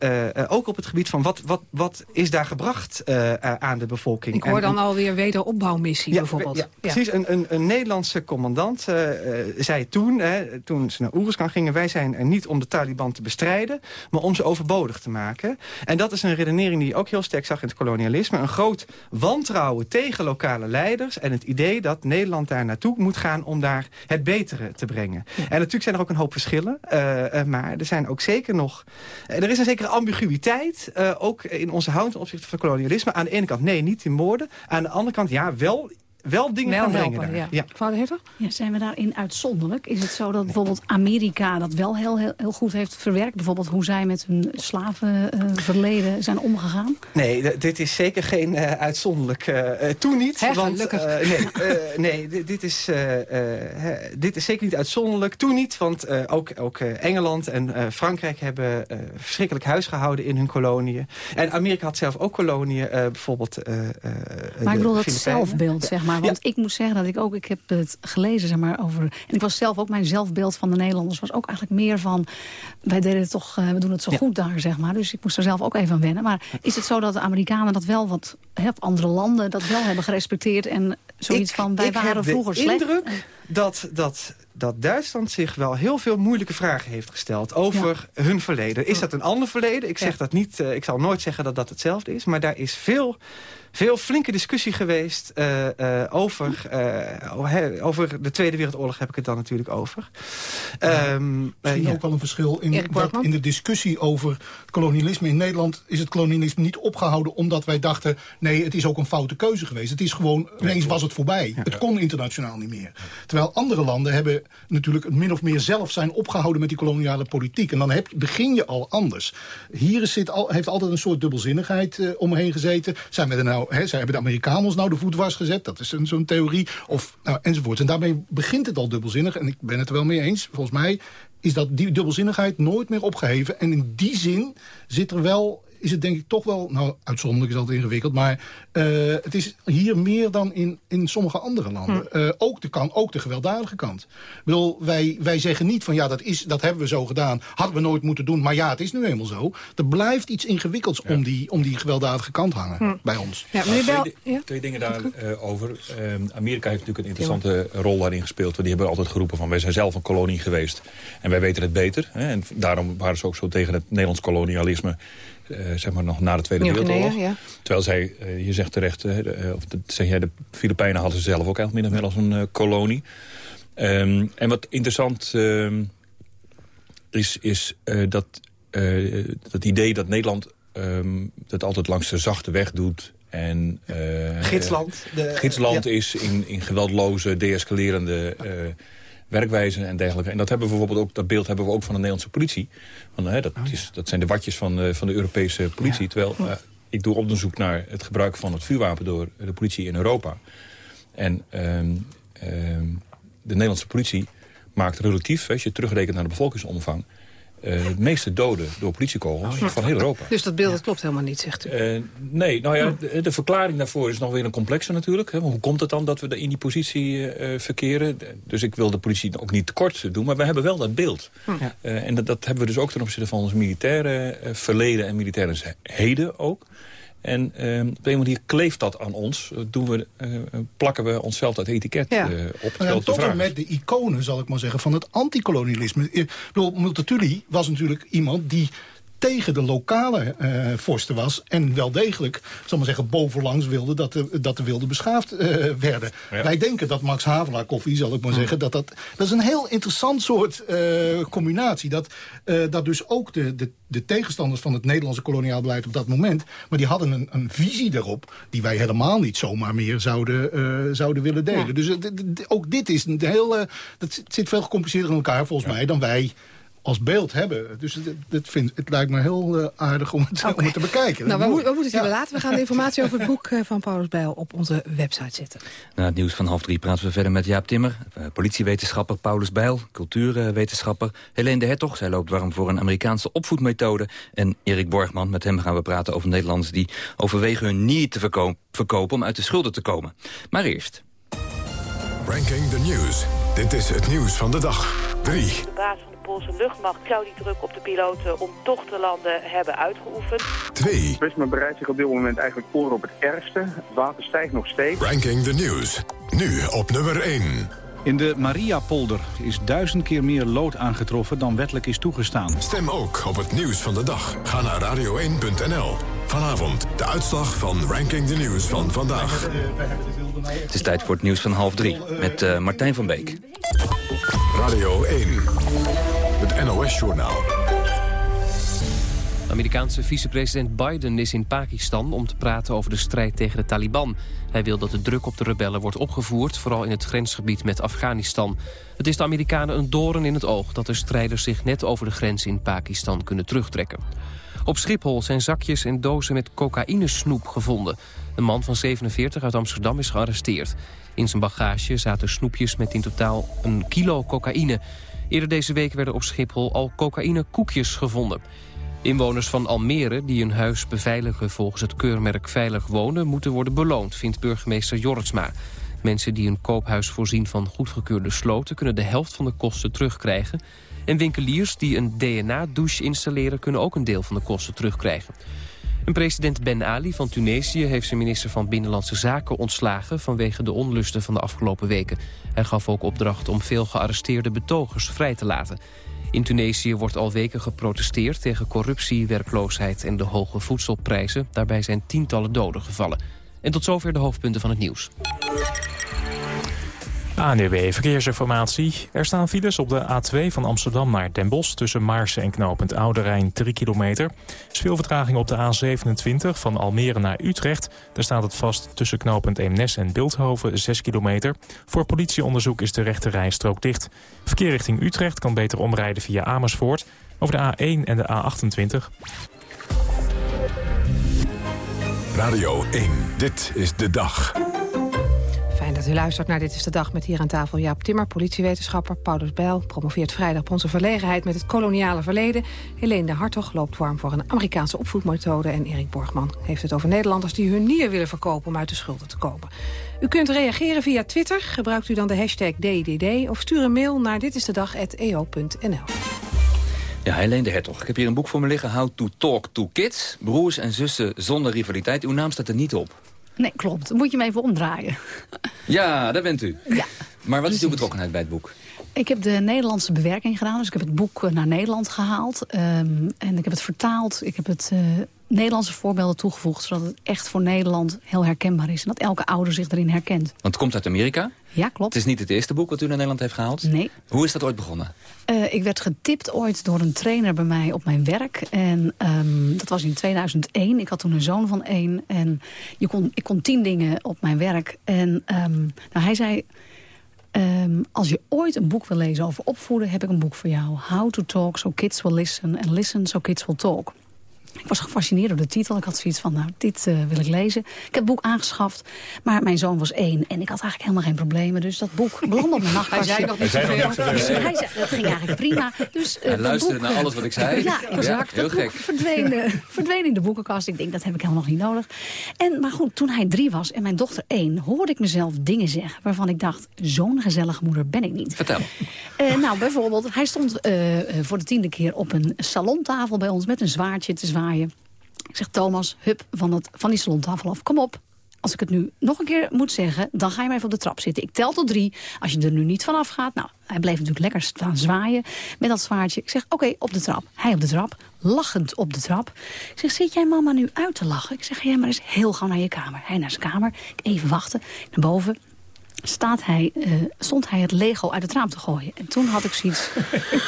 Uh, uh, ook op het gebied van wat, wat, wat is daar gebracht aan de bevolking. Ik hoor en, dan alweer wederopbouwmissie ja, bijvoorbeeld. Ja, precies. Een, een, een, Nederlandse commandant zei toen, hè, toen ze naar Oeruzkan gingen... wij zijn er niet om de Taliban te bestrijden, maar om ze overbodig te maken. En dat is een redenering die je ook heel sterk zag in het kolonialisme. Een groot wantrouwen tegen lokale leiders... en het idee dat Nederland daar naartoe moet gaan om daar het betere te brengen. En natuurlijk zijn er ook een hoop verschillen, maar er zijn ook zeker nog... er is een zekere ambiguïteit, ook in onze houding ten opzichte van kolonialisme. Aan de ene kant, nee, niet in moorden. Aan de andere kant, ja, wel wel dingen wel gaan brengen helpen, Ja. Ja. Ja, zijn we daarin uitzonderlijk? Is het zo dat bijvoorbeeld Amerika dat wel heel, heel, heel goed heeft verwerkt? Bijvoorbeeld hoe zij met hun slavenverleden uh, zijn omgegaan? Nee, dit is zeker geen uh, uitzonderlijk. Uh, toen niet. He, want, nee, nee dit, is, dit is zeker niet uitzonderlijk. Toen niet, want ook, ook Engeland en Frankrijk hebben verschrikkelijk huis gehouden in hun koloniën. En Amerika had zelf ook koloniën, bijvoorbeeld Maar ik bedoel dat zelfbeeld, zeg maar. Want ik moet zeggen dat ik ook, ik heb het gelezen zeg maar, over... En ik was zelf ook, mijn zelfbeeld van de Nederlanders was ook eigenlijk meer van... wij deden het toch, we doen het zo goed daar, zeg maar. Dus ik moest er zelf ook even aan wennen. Maar is het zo dat de Amerikanen dat wel wat... Hè, andere landen dat wel hebben gerespecteerd... en zoiets ik, van, wij waren vroeger slecht? Indruk dat, dat, dat Duitsland zich wel heel veel moeilijke vragen heeft gesteld... over ja. hun verleden. Is dat een ander verleden? Ik, zeg ja. dat niet, uh, ik zal nooit zeggen dat dat hetzelfde is. Maar daar is veel veel flinke discussie geweest uh, uh, over, uh, over de Tweede Wereldoorlog heb ik het dan natuurlijk over. Um, misschien ja. ook wel een verschil in, dat, in de discussie over het kolonialisme in Nederland is het kolonialisme niet opgehouden omdat wij dachten nee het is ook een foute keuze geweest. Het is gewoon ineens was het voorbij. Het kon internationaal niet meer. Terwijl andere landen hebben natuurlijk min of meer zelf zijn opgehouden met die koloniale politiek. En dan heb, begin je al anders. Hier zit al, heeft altijd een soort dubbelzinnigheid omheen gezeten. Zijn we er nou nou, zij hebben de Amerikanen ons nou de voet was gezet. Dat is zo'n theorie. Of, nou, enzovoort. En daarmee begint het al dubbelzinnig. En ik ben het er wel mee eens. Volgens mij is dat die dubbelzinnigheid nooit meer opgeheven. En in die zin zit er wel is het denk ik toch wel... nou, uitzonderlijk is altijd ingewikkeld... maar uh, het is hier meer dan in, in sommige andere landen. Hm. Uh, ook, de kan, ook de gewelddadige kant. Ik bedoel, wij, wij zeggen niet van ja, dat, is, dat hebben we zo gedaan. Hadden we nooit moeten doen, maar ja, het is nu eenmaal zo. Er blijft iets ingewikkelds ja. om, die, om die gewelddadige kant hangen hm. bij ons. Ja, Bel, twee, twee dingen daarover. Uh, uh, Amerika heeft natuurlijk een interessante rol daarin gespeeld. Want die hebben altijd geroepen van wij zijn zelf een kolonie geweest. En wij weten het beter. Hè, en daarom waren ze ook zo tegen het Nederlands kolonialisme. Uh, zeg maar nog na de Tweede Wereldoorlog. Ja. Terwijl zij, uh, je zegt terecht, uh, de, of de, zeg jij, de Filipijnen hadden ze zelf ook eigenlijk min of meer als een kolonie. Um, en wat interessant um, is, is dat dat idee dat Nederland um, dat altijd langs de zachte weg doet... En, gidsland. De, gidsland ja. is in, in geweldloze, deescalerende werkwijzen en dergelijke. En dat, hebben we bijvoorbeeld ook, dat beeld hebben we ook van de Nederlandse politie. Want, hè, dat, oh, ja. is, dat zijn de watjes van, uh, van de Europese politie. Ja. Terwijl uh, ik doe onderzoek naar het gebruik van het vuurwapen door de politie in Europa. En um, um, de Nederlandse politie maakt relatief, als je terugrekent naar de bevolkingsomvang... Uh, het meeste doden door politiekogels oh, ja. van heel Europa. Dus dat beeld ja. klopt helemaal niet, zegt u? Uh, nee, nou ja, de, de, verklaring daarvoor is nog weer een complexe natuurlijk. Hè. Hoe komt het dan dat we in die positie uh, verkeren? Dus ik wil de politie ook niet tekort doen, maar we hebben wel dat beeld. Ja. en dat, dat, hebben we dus ook ten opzichte van ons militaire verleden en militaire heden ook. En uh, op een manier kleeft dat aan ons. Doen we, uh, plakken we onszelf dat etiket ja. uh, op. Ja, tot en met de iconen, zal ik maar zeggen, van het antikolonialisme. Ik bedoel, Multatuli was natuurlijk iemand die tegen de lokale uh, vorsten was... en wel degelijk, zal maar zeggen, bovenlangs wilde dat de, dat de wilde beschaafd uh, werden. Ja. Wij denken dat Max Havelaar koffie, zal ik maar zeggen... dat, dat, dat is een heel interessant soort uh, combinatie. Dat, dat dus ook de, de, de tegenstanders van het Nederlandse koloniaal beleid op dat moment... maar die hadden een, een visie daarop... die wij helemaal niet zomaar meer zouden, zouden willen delen. Ja. Dus ook dit is een heel... dat zit veel gecompliceerder in elkaar, volgens mij, dan wij als beeld hebben. Dus het, het, vind, het lijkt me heel uh, aardig om het, okay. om het, te bekijken. Nou, we, we, moeten het hier ja. laten. We gaan de informatie over het boek uh, van Paulus Bijl op onze website zetten. Na het nieuws van half drie praten we verder met Jaap Timmer, uh, politiewetenschapper Paulus Bijl, cultuurwetenschapper Helene de Hertog. Zij loopt warm voor een Amerikaanse opvoedmethode. En Erik Borgman, met hem gaan we praten over Nederlanders die overwegen hun niet te verko verkopen om uit de schulden te komen. Maar eerst. Ranking the News. Dit is het nieuws van de dag. 3. De baas van de Poolse luchtmacht zou die druk op de piloten om toch te landen hebben uitgeoefend. 2. Prisma bereidt zich op dit moment eigenlijk voor op het ergste. Het water stijgt nog steeds. Ranking the News. Nu op nummer 1. In de Mariapolder is duizend keer meer lood aangetroffen dan wettelijk is toegestaan. Stem ook op het nieuws van de dag. Ga naar radio1.nl. Vanavond de uitslag van Ranking the News van vandaag. Het is tijd voor het nieuws van half drie met uh, Martijn van Beek. Radio 1, NOS-journaal. Amerikaanse vicepresident Biden is in Pakistan om te praten over de strijd tegen de Taliban. Hij wil dat de druk op de rebellen wordt opgevoerd, vooral in het grensgebied met Afghanistan. Het is de Amerikanen een doorn in het oog dat de strijders zich net over de grens in Pakistan kunnen terugtrekken. Op Schiphol zijn zakjes en dozen met cocaïnesnoep gevonden. Een man van 47 uit Amsterdam is gearresteerd. In zijn bagage zaten snoepjes met in totaal een kilo cocaïne. Eerder deze week werden op Schiphol al cocaïnekoekjes gevonden. Inwoners van Almere die hun huis beveiligen volgens het keurmerk Veilig Wonen... moeten worden beloond, vindt burgemeester Jorritsma. Mensen die hun koophuis voorzien van goedgekeurde sloten... kunnen de helft van de kosten terugkrijgen. En winkeliers die een DNA-douche installeren... kunnen ook een deel van de kosten terugkrijgen. En president Ben Ali van Tunesië heeft zijn minister van Binnenlandse Zaken ontslagen... vanwege de onlusten van de afgelopen weken. Hij gaf ook opdracht om veel gearresteerde betogers vrij te laten. In Tunesië wordt al weken geprotesteerd tegen corruptie, werkloosheid en de hoge voedselprijzen. Daarbij zijn tientallen doden gevallen. En tot zover de hoofdpunten van het nieuws. ANUW Verkeersinformatie. Er staan files op de A2 van Amsterdam naar Den Bosch... tussen Maarsen en knooppunt Oude Rijn 3 kilometer. Er is veel vertraging op de A27 van Almere naar Utrecht. Daar staat het vast tussen knooppunt Eemnes en Beeldhoven 6 kilometer. Voor politieonderzoek is de rechte rijstrook dicht. Verkeer richting Utrecht kan beter omrijden via Amersfoort... over de A1 en de A28. Radio 1, dit is de dag dat u luistert naar Dit is de Dag met hier aan tafel Jaap Timmer, politiewetenschapper, Paulus Bijl, promoveert vrijdag op onze verlegenheid met het koloniale verleden. Helene de Hartog loopt warm voor een Amerikaanse opvoedmethode en Erik Borgman heeft het over Nederlanders die hun nier willen verkopen om uit de schulden te komen. U kunt reageren via Twitter, gebruikt u dan de hashtag DDD of stuur een mail naar ditistedag.eo.nl. Ja, Helene de Hertog. Ik heb hier een boek voor me liggen, How to Talk to Kids. Broers en zussen zonder rivaliteit. Uw naam staat er niet op. Nee, klopt. Dan moet je hem even omdraaien. [laughs] Ja, daar bent u. Ja. Maar wat is uw betrokkenheid bij het boek? Ik heb de Nederlandse bewerking gedaan. Dus ik heb het boek eh, naar Nederland gehaald. Um, en ik heb het vertaald. Ik heb het uh, Nederlandse voorbeelden toegevoegd... zodat het echt voor Nederland heel herkenbaar is. En dat elke ouder zich erin herkent. Want het komt uit Amerika? Ja, klopt. Het is niet het eerste boek wat u naar Nederland heeft gehaald? Nee. Hoe is dat ooit begonnen? Uh, ik werd getipt ooit door een trainer bij mij op mijn werk. En um, dat was in 2001. Ik had toen een zoon van één. En je kon, ik kon tien dingen op mijn werk. En um, nou, hij zei... Um, als je ooit een boek wil lezen over opvoeden, heb ik een boek voor jou. How to talk so kids will listen and listen so kids will talk. Ik was gefascineerd door de titel. Ik had zoiets van, nou, dit uh, wil ik lezen. Ik heb het boek aangeschaft, maar mijn zoon was één. En ik had eigenlijk helemaal geen problemen. Dus dat boek belandde op mijn nachtkastje. Hij zei nog niet zoveel. Dus hij zei, dat ging eigenlijk prima. Dus, uh, hij luisterde boek, naar alles wat ik zei. Ja, exact. Ja, heel gek. Verdween, uh, verdween in de boekenkast. Ik denk, dat heb ik helemaal nog niet nodig. En, maar goed, toen hij drie was en mijn dochter één... hoorde ik mezelf dingen zeggen waarvan ik dacht... zo'n gezellige moeder ben ik niet. Vertel. nou, bijvoorbeeld, hij stond voor de tiende keer op een salontafel bij ons... met een zwaardje te Ik zeg, Thomas, hup, van, van die salontafel af. Kom op. Als ik het nu nog een keer moet zeggen, dan ga je maar even op de trap zitten. Ik tel tot drie. Als je er nu niet vanaf gaat, nou, hij bleef natuurlijk lekker staan zwaaien met dat zwaardje. Ik zeg, oké, op de trap. Hij op de trap, lachend op de trap. Ik zeg, zit jij mama nu uit te lachen? Ik zeg, jij maar eens heel gauw naar je kamer. Hij naar zijn kamer, ik even wachten, naar boven staat hij, uh, stond hij het Lego uit het raam te gooien. En toen had ik zoiets...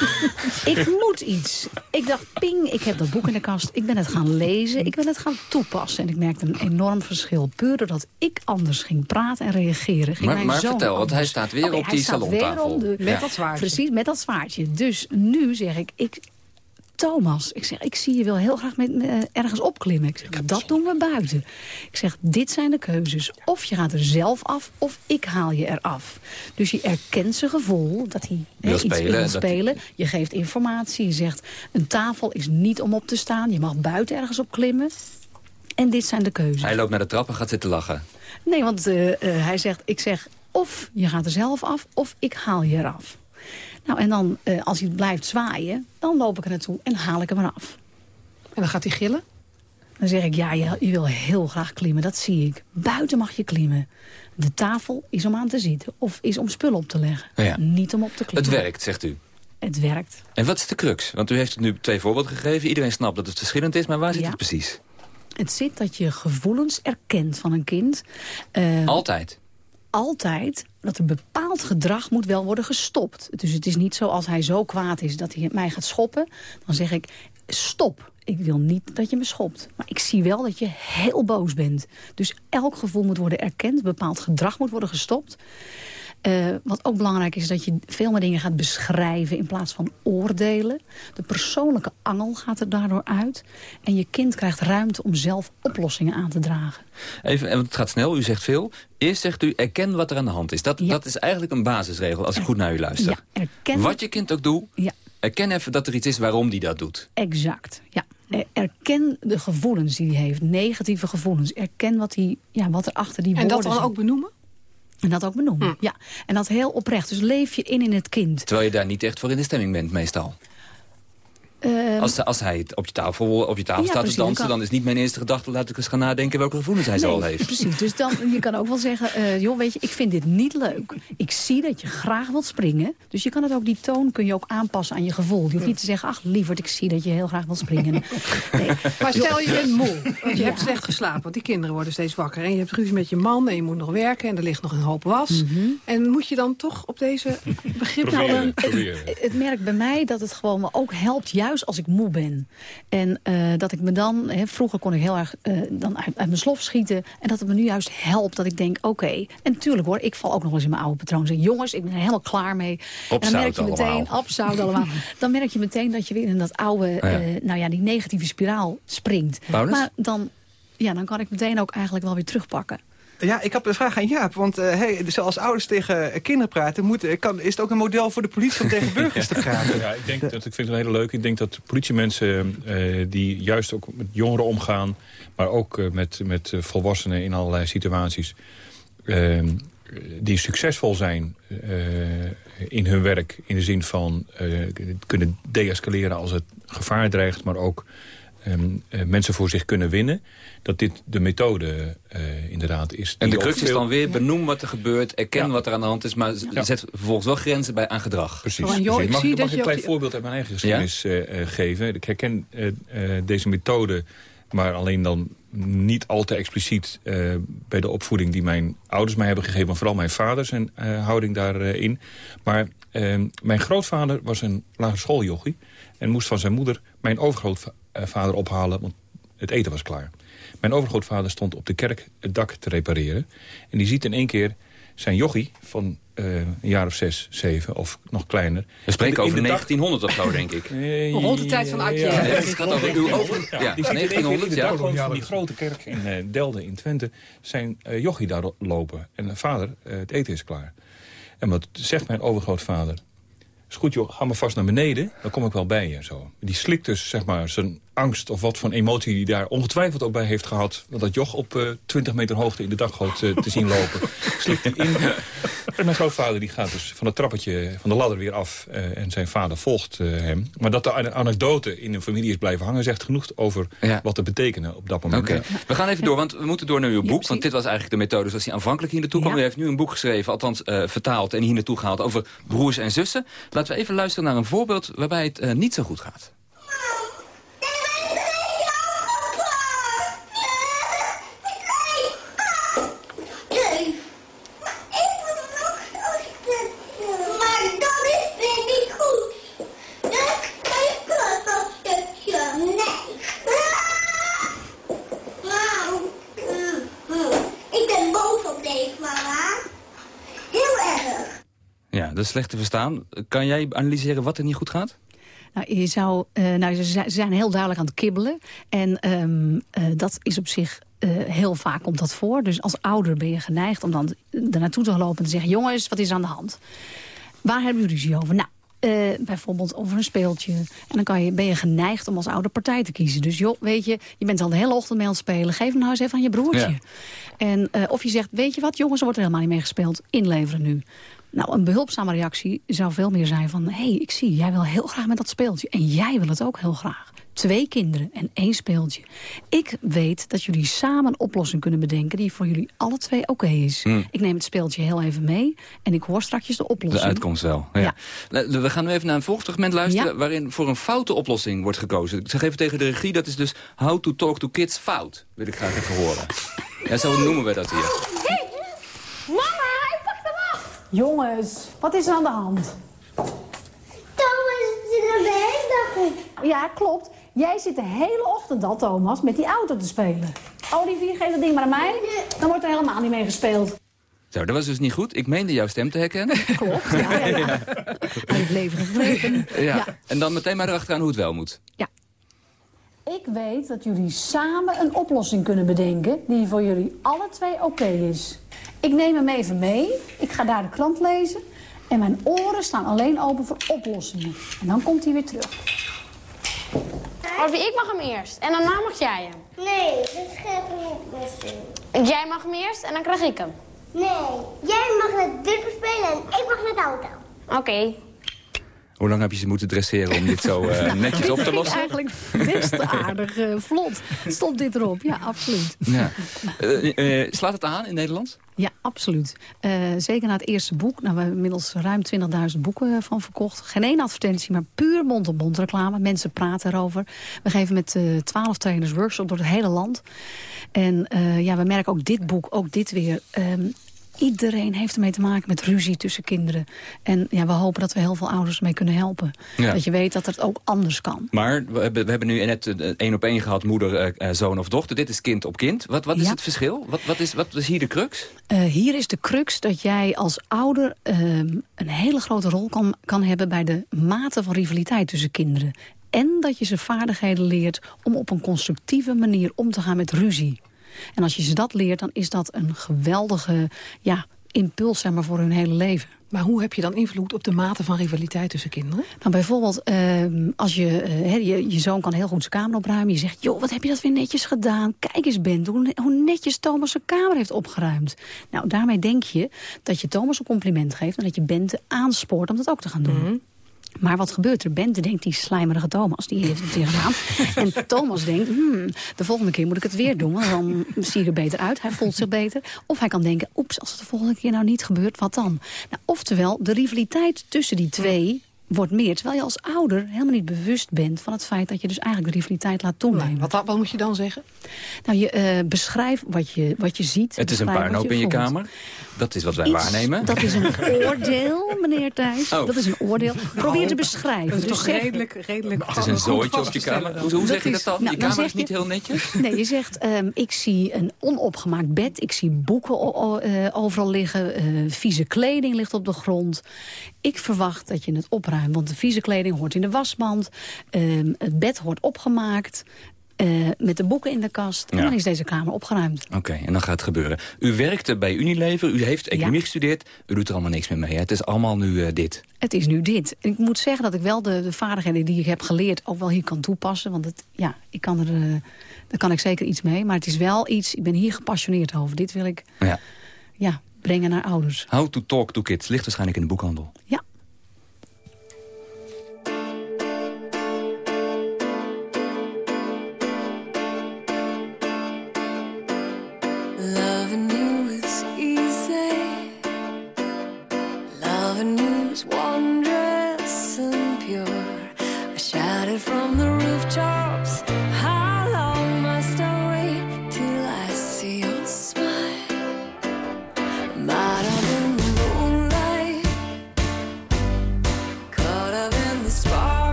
[laughs] ik moet iets. Ik dacht, ping, ik heb dat boek in de kast. Ik ben het gaan lezen. Ik ben het gaan toepassen. En ik merkte een enorm verschil. Puur doordat ik anders ging praten en reageren. Ging maar maar vertel, want hij staat weer okay, op die salontafel. De, met ja. dat zwaardje. Precies, met dat zwaardje. Dus nu zeg ik, ik Thomas, ik zeg, ik zie je wel heel graag met, uh, ergens opklimmen. Ik zeg, dat doen we buiten. Ik zeg, dit zijn de keuzes. Of je gaat er zelf af, of ik haal je eraf. Dus je erkent zijn gevoel dat hij wil he, spelen, iets wil spelen. Je geeft informatie. Je zegt, een tafel is niet om op te staan. Je mag buiten ergens op klimmen. En dit zijn de keuzes. Hij loopt naar de trap en gaat zitten lachen. Nee, want uh, uh, hij zegt, ik zeg, of je gaat er zelf af, of ik haal je eraf. Nou, en dan, uh, als hij blijft zwaaien, dan loop ik er naartoe en haal ik hem eraf. En dan gaat hij gillen? Dan zeg ik, ja, je, je wil heel graag klimmen, dat zie ik. Buiten mag je klimmen. De tafel is om aan te zitten of is om spullen op te leggen. Ja. Niet om op te klimmen. Het werkt, zegt u. Het werkt. En wat is de crux? Want u heeft het nu twee voorbeelden gegeven. Iedereen snapt dat het verschillend is, maar waar zit Ja. het precies? Het zit dat je gevoelens erkent van een kind. Eh, Altijd. Altijd dat er bepaald gedrag moet wel worden gestopt. Dus het is niet zo als hij zo kwaad is dat hij mij gaat schoppen. Dan zeg ik, stop. Ik wil niet dat je me schopt. Maar ik zie wel dat je heel boos bent. Dus elk gevoel moet worden erkend. Bepaald gedrag moet worden gestopt. Uh, wat ook belangrijk is dat je veel meer dingen gaat beschrijven in plaats van oordelen. De persoonlijke angel gaat er daardoor uit. En je kind krijgt ruimte om zelf oplossingen aan te dragen. Even, en het gaat snel, u zegt veel. Eerst zegt u, erken wat er aan de hand is. Dat, Ja. dat is eigenlijk een basisregel, als ik goed naar u luister. Ja, erken Wat je kind ook doet, Ja, erken even dat er iets is waarom die dat doet. exact. Ja. Er- Erken de gevoelens die hij heeft, negatieve gevoelens. Erken wat, hij, ja, wat er achter die En woorden dat dan ook benoemen? En dat ook benoemen, ja. En dat heel oprecht. Dus leef je in in het kind. Terwijl je daar niet echt voor in de stemming bent, meestal. Ehm, Als, als hij op je tafel, op je tafel Ja, staat precies, te dansen... dan kan- dan is niet mijn eerste gedachte... laat ik eens gaan nadenken welke gevoelens hij zo al heeft. Precies, dus dan, je kan ook wel zeggen, eh, joh, weet je, ik vind dit niet leuk. Ik zie dat je graag wilt springen. Dus je kan het ook, die toon kun je ook aanpassen aan je gevoel. Je hoeft niet te zeggen, ach lieverd, ik zie dat je heel graag wilt springen. Nee. Maar stel je bent moe, want je Ja. hebt slecht geslapen. Want die kinderen worden steeds wakker. En je hebt ruzie met je man en je moet nog werken. En er ligt nog een hoop was. Mhm. En moet je dan toch op deze begrip... Nou, Nou, dan- het, het merkt bij mij dat het gewoon me ook helpt, juist als ik moe ben. En eh, dat ik me dan, hè, vroeger kon ik heel erg eh, dan uit, uit mijn slof schieten. En dat het me nu juist helpt dat ik denk, oké. En natuurlijk hoor, ik val ook nog eens in mijn oude patroon. Zeg, jongens, ik ben er helemaal klaar mee. en dan merk je meteen, allemaal. op zout allemaal. [laughs] Dan merk je meteen dat je weer in dat oude, Ja. eh, nou ja, die negatieve spiraal springt. Paulus? Maar dan, ja, dan kan ik meteen ook eigenlijk wel weer terugpakken. Ja, ik heb een vraag aan Jaap. Want uh, hey, dus als ouders tegen kinderen praten... Moet, kan, is het ook een model voor de politie om tegen [laughs] burgers te praten? Ja, ik, denk dat, ik vind het hele leuk. Ik denk dat politiemensen uh, die juist ook met jongeren omgaan... maar ook uh, met, met volwassenen in allerlei situaties... Ehm, die succesvol zijn in hun werk... in de zin van kunnen deescaleren als het gevaar dreigt... maar ook um, mensen voor zich kunnen winnen dat dit de methode uh, inderdaad is. En de crux is dan weer benoem wat er gebeurt, erken wat er aan de hand is... maar ja. zet vervolgens wel grenzen bij aan gedrag. Precies. Oh, joh, mag, ik, mag een klein voorbeeld uit mijn eigen geschiedenis uh, geven? Ik herken deze methode, maar alleen dan niet al te expliciet bij de opvoeding die mijn ouders mij hebben gegeven... maar vooral mijn vader zijn houding daarin. maar ehm, mijn grootvader was een lagere schooljochie... en moest van zijn moeder mijn overgrootvader ophalen... want het eten was klaar. Mijn overgrootvader stond op de kerk het dak te repareren. En die ziet in één keer zijn jochie van uh, een jaar of zes, zeven of nog kleiner. We spreken over 1900 of zo, denk ik. Uh, Rond de tijd van Adje. Ja, het gaat over uw over... Ja, die 1900, ja. Van die grote kerk in uh, Delden in Twente zijn jochie daar lopen. En vader, het eten is klaar. En wat zegt mijn overgrootvader? Is goed joh, ga maar vast naar beneden, dan kom ik wel bij je. Zo. Die slikt dus zeg maar zijn angst of wat voor emotie die daar ongetwijfeld ook bij heeft gehad. Want dat joch op uh, eh, 20 meter hoogte in de dakgoot uh, te zien lopen. [laughs] Slikt hij in. En mijn grootvader die gaat dus van het trappetje van de ladder weer af. Uh, en zijn vader volgt hem. Maar dat de anekdote in een familie is blijven hangen... zegt genoeg over ja. wat te betekenen op dat moment. Okay. We gaan even door, want we moeten door naar uw boek. want dit was eigenlijk de methode zoals hij aanvankelijk hier naartoe kwam. U heeft nu een boek geschreven, althans vertaald en hier naartoe gehaald... over broers en zussen. Laten we even luisteren naar een voorbeeld waarbij het niet zo goed gaat. Is slecht te verstaan. Kan jij analyseren wat er niet goed gaat? Nou, je zou, uh, nou, ze zijn heel duidelijk aan het kibbelen. En um, uh, dat is op zich uh, heel vaak komt dat voor. Dus als ouder ben je geneigd om dan er naartoe te lopen en te zeggen... jongens, wat is aan de hand? Waar hebben jullie ruzie over? Nou, uh, bijvoorbeeld over een speeltje. En dan kan je, ben je geneigd om als ouder partij te kiezen. Dus joh, weet je, je bent al de hele ochtend mee aan het spelen. Geef hem nou eens even aan je broertje. Ja. En, uh, of je zegt, weet je wat, jongens, er wordt er helemaal niet mee gespeeld. Inleveren nu. Nou, een behulpzame reactie zou veel meer zijn van... hé, hey, ik zie, jij wil heel graag met dat speeltje. En jij wil het ook heel graag. Twee kinderen en één speeltje. Ik weet dat jullie samen een oplossing kunnen bedenken... die voor jullie alle twee oké is. Hmm. Ik neem het speeltje heel even mee en ik hoor straks de oplossing. De uitkomst wel, ja. We gaan nu even naar een volgend luisteren... waarin voor een foute oplossing wordt gekozen. Ik zeg even tegen de regie, dat is dus how to talk to kids fout. Wil ik graag even horen. Ja, zo noemen we dat hier. Hey, mama, hij pakt hem af! Jongens, wat is er aan de hand? Thomas zit er de dag in. Ja, klopt. Jij zit de hele ochtend al, Thomas, met die auto te spelen. Olivier, geef dat ding maar aan mij. Dan wordt er helemaal niet mee gespeeld. Zo, dat was dus niet goed. Ik meende jouw stem te herkennen. [laughs] Klopt, ja. ja, ja. [laughs] het leven gegrepen. Ja. ja. En dan meteen maar erachteraan hoe het wel moet. Ja. Ik weet dat jullie samen een oplossing kunnen bedenken... die voor jullie alle twee oké is. Ik neem hem even mee. Ik ga daar de krant lezen. En mijn oren staan alleen open voor oplossingen. En dan komt hij weer terug. Harvey, ik mag hem eerst. En daarna mag jij hem. Nee, dat is geen oplossing. Jij mag hem eerst en dan krijg ik hem. Nee, jij mag met dit spelen en ik mag met de auto. Oké. Okay. Hoe lang heb je ze moeten dresseren om dit zo uh, [laughs] netjes op te lossen? eigenlijk best aardig uh, vlot. Stop dit erop, ja, absoluut. Ja. Uh, slaat het aan in Nederland? Ja, absoluut. zeker na het eerste boek. Nou, we hebben inmiddels ruim 20.000 boeken van verkocht. Geen één advertentie, maar puur mond-op-mond reclame. Mensen praten erover. We geven met 12 trainers workshops door het hele land. En ja, we merken ook dit boek, ook dit weer... Um, Iedereen heeft ermee te maken met ruzie tussen kinderen. En ja, we hopen dat we heel veel ouders mee kunnen helpen. Dat je weet dat het ook anders kan. Maar we hebben, we hebben nu net één op één gehad, moeder, eh, eh, zoon of dochter. Dit is kind op kind. Wat, wat is het verschil? Wat, wat, is, wat is hier de crux? Uh, hier is de crux dat jij als ouder uh, een hele grote rol kan, kan hebben... bij de mate van rivaliteit tussen kinderen. En dat je ze vaardigheden leert om op een constructieve manier om te gaan met ruzie. En als je ze dat leert, dan is dat een geweldige ja, impuls zeg maar, voor hun hele leven. Maar hoe heb je dan invloed op de mate van rivaliteit tussen kinderen? Nou, bijvoorbeeld, uh, als je, uh, je, je zoon kan heel goed zijn kamer opruimen. Je zegt, joh, wat heb je dat weer netjes gedaan. Kijk eens, Bent, hoe, hoe netjes Thomas zijn kamer heeft opgeruimd. Nou, daarmee denk je dat je Thomas een compliment geeft... en dat je Bente aanspoort om dat ook te gaan doen. Mm maar wat gebeurt er? Bente denkt, die slijmerige Thomas, die heeft het tegenaan. [laughs] en Thomas denkt, hmm, de volgende keer moet ik het weer doen. Want dan zie ik er beter uit, hij voelt zich beter. Of hij kan denken, oeps, als het de volgende keer nou niet gebeurt, wat dan? Nou, oftewel, de rivaliteit tussen die twee wordt meer. Terwijl je als ouder helemaal niet bewust bent van het feit... dat je dus eigenlijk de rivaliteit laat toenemen. wat, wat, moet je dan zeggen? Nou, je uh, beschrijft wat je, wat je ziet. Het is een puinhoop in je kamer. Dat is wat wij waarnemen. Dat is een oordeel, meneer Thijs. Oh. Dat is een oordeel. Probeer te beschrijven. Dat is dus toch redelijk, redelijk... Het is een zooitje op je kamer. Hoe, hoe zeg je dat dan? Nou, je kamer is niet heel netjes? Nee, je zegt, um, ik zie een onopgemaakt bed. Ik zie boeken uh, overal liggen. Uh, vieze kleding ligt op de grond. Ik verwacht dat je het opruimt. Want de vieze kleding hoort in de wasmand. Um, het bed wordt opgemaakt. Uh, met de boeken in de kast. En dan is deze kamer opgeruimd. Oké, en dan gaat het gebeuren. U werkte bij Unilever, u heeft economie gestudeerd. U doet er allemaal niks meer mee. Hè? Het is allemaal nu uh, dit. Het is nu dit. En ik moet zeggen dat ik wel de, de, vaardigheden die ik heb geleerd... ook wel hier kan toepassen. Want het, ja, ik kan er, uh, daar kan ik zeker iets mee. Maar het is wel iets, ik ben hier gepassioneerd over. Dit wil ik ja. Ja, brengen naar ouders. How to talk to kids ligt waarschijnlijk in de boekhandel. Ja.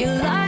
You lie.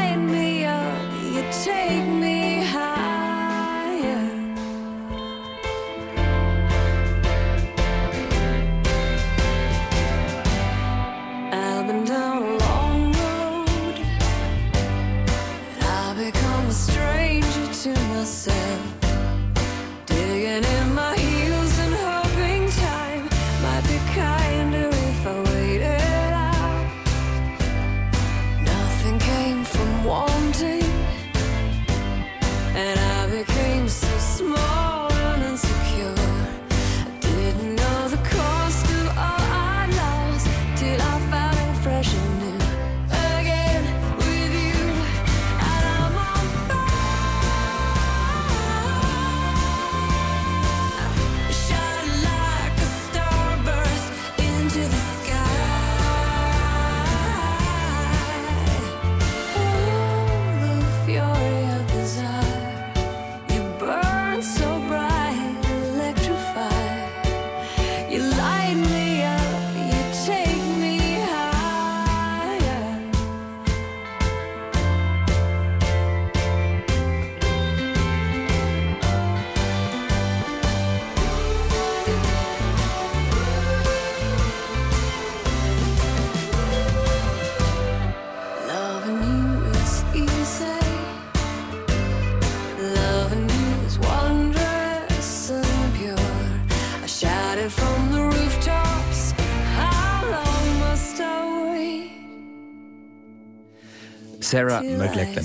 Sarah McLachlan.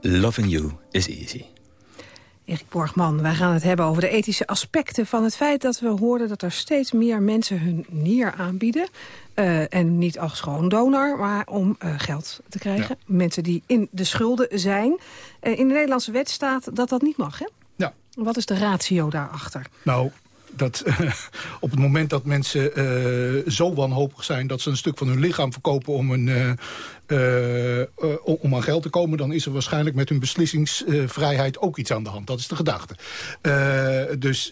Loving you is easy. Erik Borgman, wij gaan het hebben over de ethische aspecten van het feit dat we hoorden dat er steeds meer mensen hun nier aanbieden. Uh, en niet als gewoon donor, maar om uh, geld te krijgen. Mensen die in de schulden zijn. Uh, in de Nederlandse wet staat dat dat niet mag, hè? Ja. Wat is de ratio daarachter? Nou, dat [laughs] op het moment dat mensen uh, zo wanhopig zijn... dat ze een stuk van hun lichaam verkopen om een, eh, eh, om aan geld te komen... dan is er waarschijnlijk met hun beslissingsvrijheid ook iets aan de hand. Dat is de gedachte. Uh, dus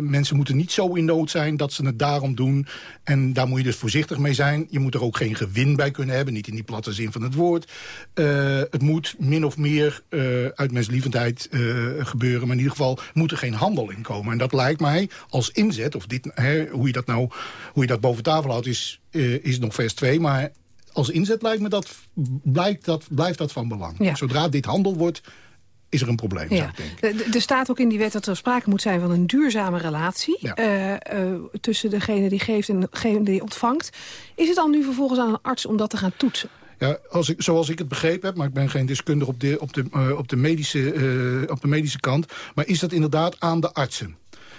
mensen moeten niet zo in nood zijn dat ze het daarom doen. En daar moet je dus voorzichtig mee zijn. Je moet er ook geen gewin bij kunnen hebben. Niet in die platte zin van het woord. het moet min of meer uit menslievendheid gebeuren. Maar in ieder geval moet er geen handel in komen. En dat lijkt mij als inzet, of dit, hè, hoe je dat nou hoe je dat boven tafel houdt, is, is nog vers 2. Maar als inzet lijkt me dat, blijkt dat, blijft dat van belang. Zodra dit handel wordt, is er een probleem, ja. Er staat ook in die wet dat er sprake moet zijn van een duurzame relatie... Eh, eh, tussen degene die geeft en degene die ontvangt. Is het dan nu vervolgens aan een arts om dat te gaan toetsen? Ja, als ik, zoals ik het begrepen heb, maar ik ben geen deskundige op de, op de, uh, op de, medische, op de medische kant... maar is dat inderdaad aan de artsen?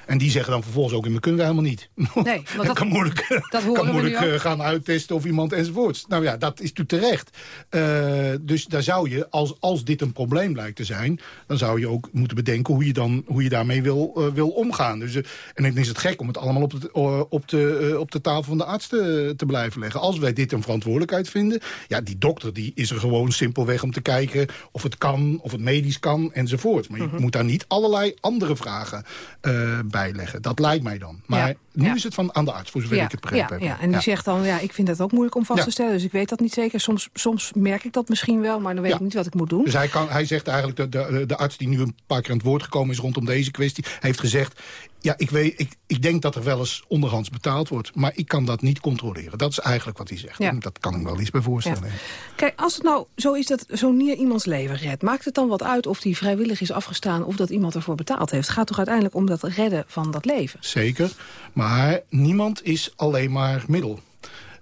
En die zeggen dan vervolgens ook, dat kunnen we helemaal niet. Nee, [laughs] dat kan moeilijk, dat [laughs] kan moeilijk eh, gaan uittesten of iemand enzovoorts. Nou ja, dat is natuurlijk terecht. Uh, dus daar zou je, als, als dit een probleem lijkt te zijn... dan zou je ook moeten bedenken hoe je, dan, hoe je daarmee wil, uh, wil omgaan. Dus, en dan is het gek om het allemaal op de, op de, op de tafel van de arts te, te blijven leggen. Als wij dit een verantwoordelijkheid vinden... ja, die dokter die is er gewoon simpelweg om te kijken of het kan... of het medisch kan enzovoort. Maar je mhm. moet daar niet allerlei andere vragen bij bijleggen. Dat lijkt mij dan. Maar nu is het van aan de arts, voor zover ik het begrepen heb. Ja, en die zegt dan, ja, ik vind dat ook moeilijk om vast te stellen. Dus ik weet dat niet zeker. Soms, soms merk ik dat misschien wel, maar dan weet ik niet wat ik moet doen. Dus hij, kan, hij zegt eigenlijk, de, de, de arts die nu een paar keer aan het woord gekomen is rondom deze kwestie... heeft gezegd, ja, ik, weet, ik, ik denk dat er wel eens onderhands betaald wordt. Maar ik kan dat niet controleren. Dat is eigenlijk wat hij zegt. Ja. Dat kan ik me wel iets bij voorstellen. Ja. Kijk, als het nou zo is dat zo'n nier iemands leven redt... maakt het dan wat uit of die vrijwillig is afgestaan... of dat iemand ervoor betaald heeft? Het gaat toch uiteindelijk om dat redden van dat leven? Zeker. Maar niemand is alleen maar middel.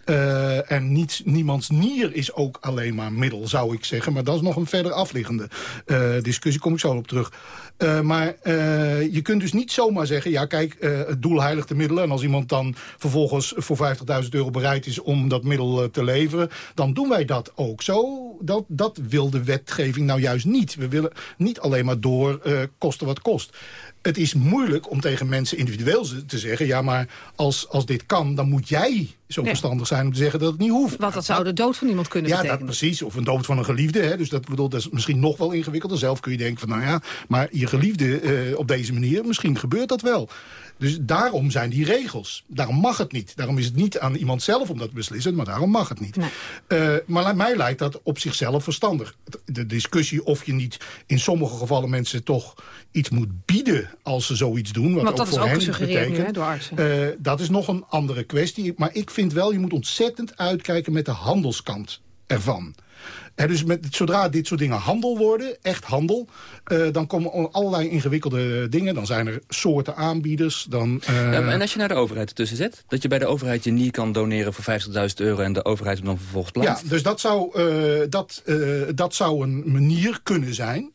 Uh, en niet, niemands nier is ook alleen maar middel, zou ik zeggen. Maar dat is nog een verder afliggende uh, discussie, kom ik zo op terug. Uh, maar je kunt dus niet zomaar zeggen... ja, kijk, het doel heiligt de middelen... en als iemand dan vervolgens voor 50.000 euro bereid is om dat middel te leveren... dan doen wij dat ook. Zo, dat, dat wil de wetgeving nou juist niet. We willen niet alleen maar door kosten wat kost het is moeilijk om tegen mensen individueel te zeggen... ja, maar als, als dit kan, dan moet jij zo verstandig zijn om te zeggen dat het niet hoeft. Want dat zou de dood van iemand kunnen ja, betekenen. Ja, precies. Of een dood van een geliefde. Hè. Dus dat, bedoel, dat is misschien nog wel ingewikkelder. Zelf kun je denken van, nou ja, maar je geliefde uh, op deze manier... misschien gebeurt dat wel. Dus daarom zijn die regels. Daarom mag het niet. Daarom is het niet aan iemand zelf om dat te beslissen, maar daarom mag het niet. Nee. Uh, maar mij lijkt dat op zichzelf verstandig. De discussie of je niet in sommige gevallen mensen toch iets moet bieden als ze zoiets doen. Wat Want dat ook voor is ook betekent. Nu, hè, door artsen. Uh, dat is nog een andere kwestie. Maar ik vind wel, je moet ontzettend uitkijken met de handelskant ervan dus met, zodra dit soort dingen handel worden, echt handel... Uh, dan komen allerlei ingewikkelde dingen. Dan zijn er soorten aanbieders. Dan, uh... ja, en als je naar de overheid ertussen zet... dat je bij de overheid je niet kan doneren voor 50.000 euro... en de overheid hem dan vervolgens plaatst? Ja, dus dat zou, uh, dat, dat zou een manier kunnen zijn.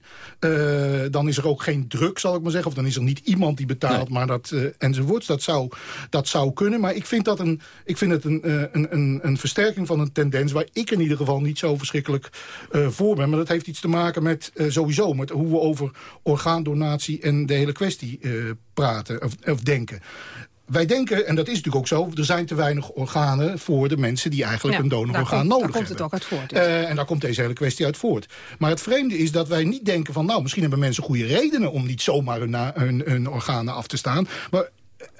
Dan is er ook geen druk, zal ik maar zeggen. Of dan is er niet iemand die betaalt, maar dat, enzovoorts. Dat zou, dat zou kunnen. Maar ik vind, dat een, ik vind het een, een, een, een versterking van een tendens... waar ik in ieder geval niet zo verschrikkelijk uh, voor ben. Maar dat heeft iets te maken met uh, sowieso met hoe we over orgaandonatie en de hele kwestie uh, praten of, of denken wij denken, en dat is natuurlijk ook zo... er zijn te weinig organen voor de mensen die eigenlijk een donororgaan nodig hebben. Daar komt het ook uit voort. Uh, en daar komt deze hele kwestie uit voort. Maar het vreemde is dat wij niet denken van... nou, misschien hebben mensen goede redenen om niet zomaar hun, hun, hun organen af te staan. Maar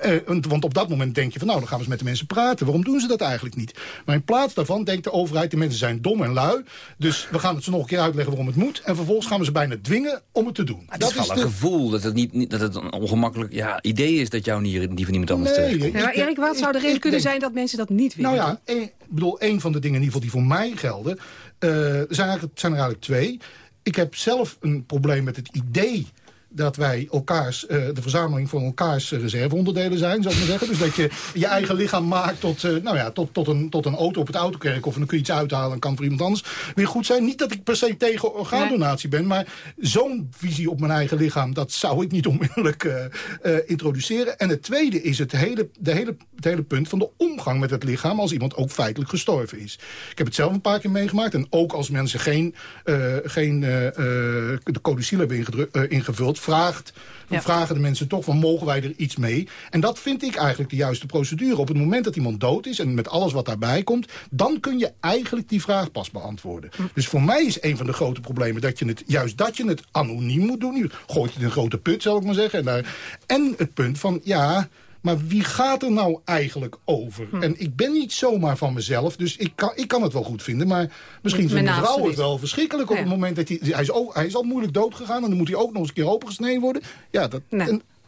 uh, want op dat moment denk je van nou, dan gaan we eens met de mensen praten. Waarom doen ze dat eigenlijk niet? Maar in plaats daarvan denkt de overheid, de mensen zijn dom en lui. Dus we gaan het ze nog een keer uitleggen waarom het moet. En vervolgens gaan we ze bijna dwingen om het te doen. Maar dat is wel een gevoel dat het, niet, dat het een ongemakkelijk ja, idee is dat jouw nier die van iemand anders nee, Maar Erik, wat zou de reden kunnen zijn dat mensen dat niet willen? Nou ja, ik bedoel, een van de dingen in ieder geval die voor mij gelden... Uh, zijn, eigenlijk, zijn er eigenlijk twee. Ik heb zelf een probleem met het idee dat wij elkaars, uh, de verzameling van elkaars reserveonderdelen zijn, zou ik maar zeggen. Dus dat je je eigen lichaam maakt tot, uh, nou ja, tot, tot, een, tot een auto op het autokerk. Of dan kun je iets uithalen en kan voor iemand anders weer goed zijn. Niet dat ik per se tegen orgaandonatie ben, maar zo'n visie op mijn eigen lichaam, dat zou ik niet onmiddellijk uh, introduceren. En het tweede is het hele, de hele, het hele punt van de omgang met het lichaam als iemand ook feitelijk gestorven is. Ik heb het zelf een paar keer meegemaakt. En ook als mensen geen, geen de codicil hebben ingevuld vraagt dan vragen de mensen toch van mogen wij er iets mee? En dat vind ik eigenlijk de juiste procedure. Op het moment dat iemand dood is en met alles wat daarbij komt... dan kun je eigenlijk die vraag pas beantwoorden. Hm. Dus voor mij is een van de grote problemen dat je het, juist dat je het anoniem moet doen. Je gooit het in een grote put, zal ik maar zeggen. En, daar, en het punt van, ja, maar wie gaat er nou eigenlijk over? Hm. En ik ben niet zomaar van mezelf, dus ik kan, ik kan het wel goed vinden. Maar misschien vindt de vrouw het wel verschrikkelijk op het moment dat hij... Hij is, hij is al moeilijk dood gegaan en dan moet hij ook nog eens een keer opengesneden worden. Ja, dat,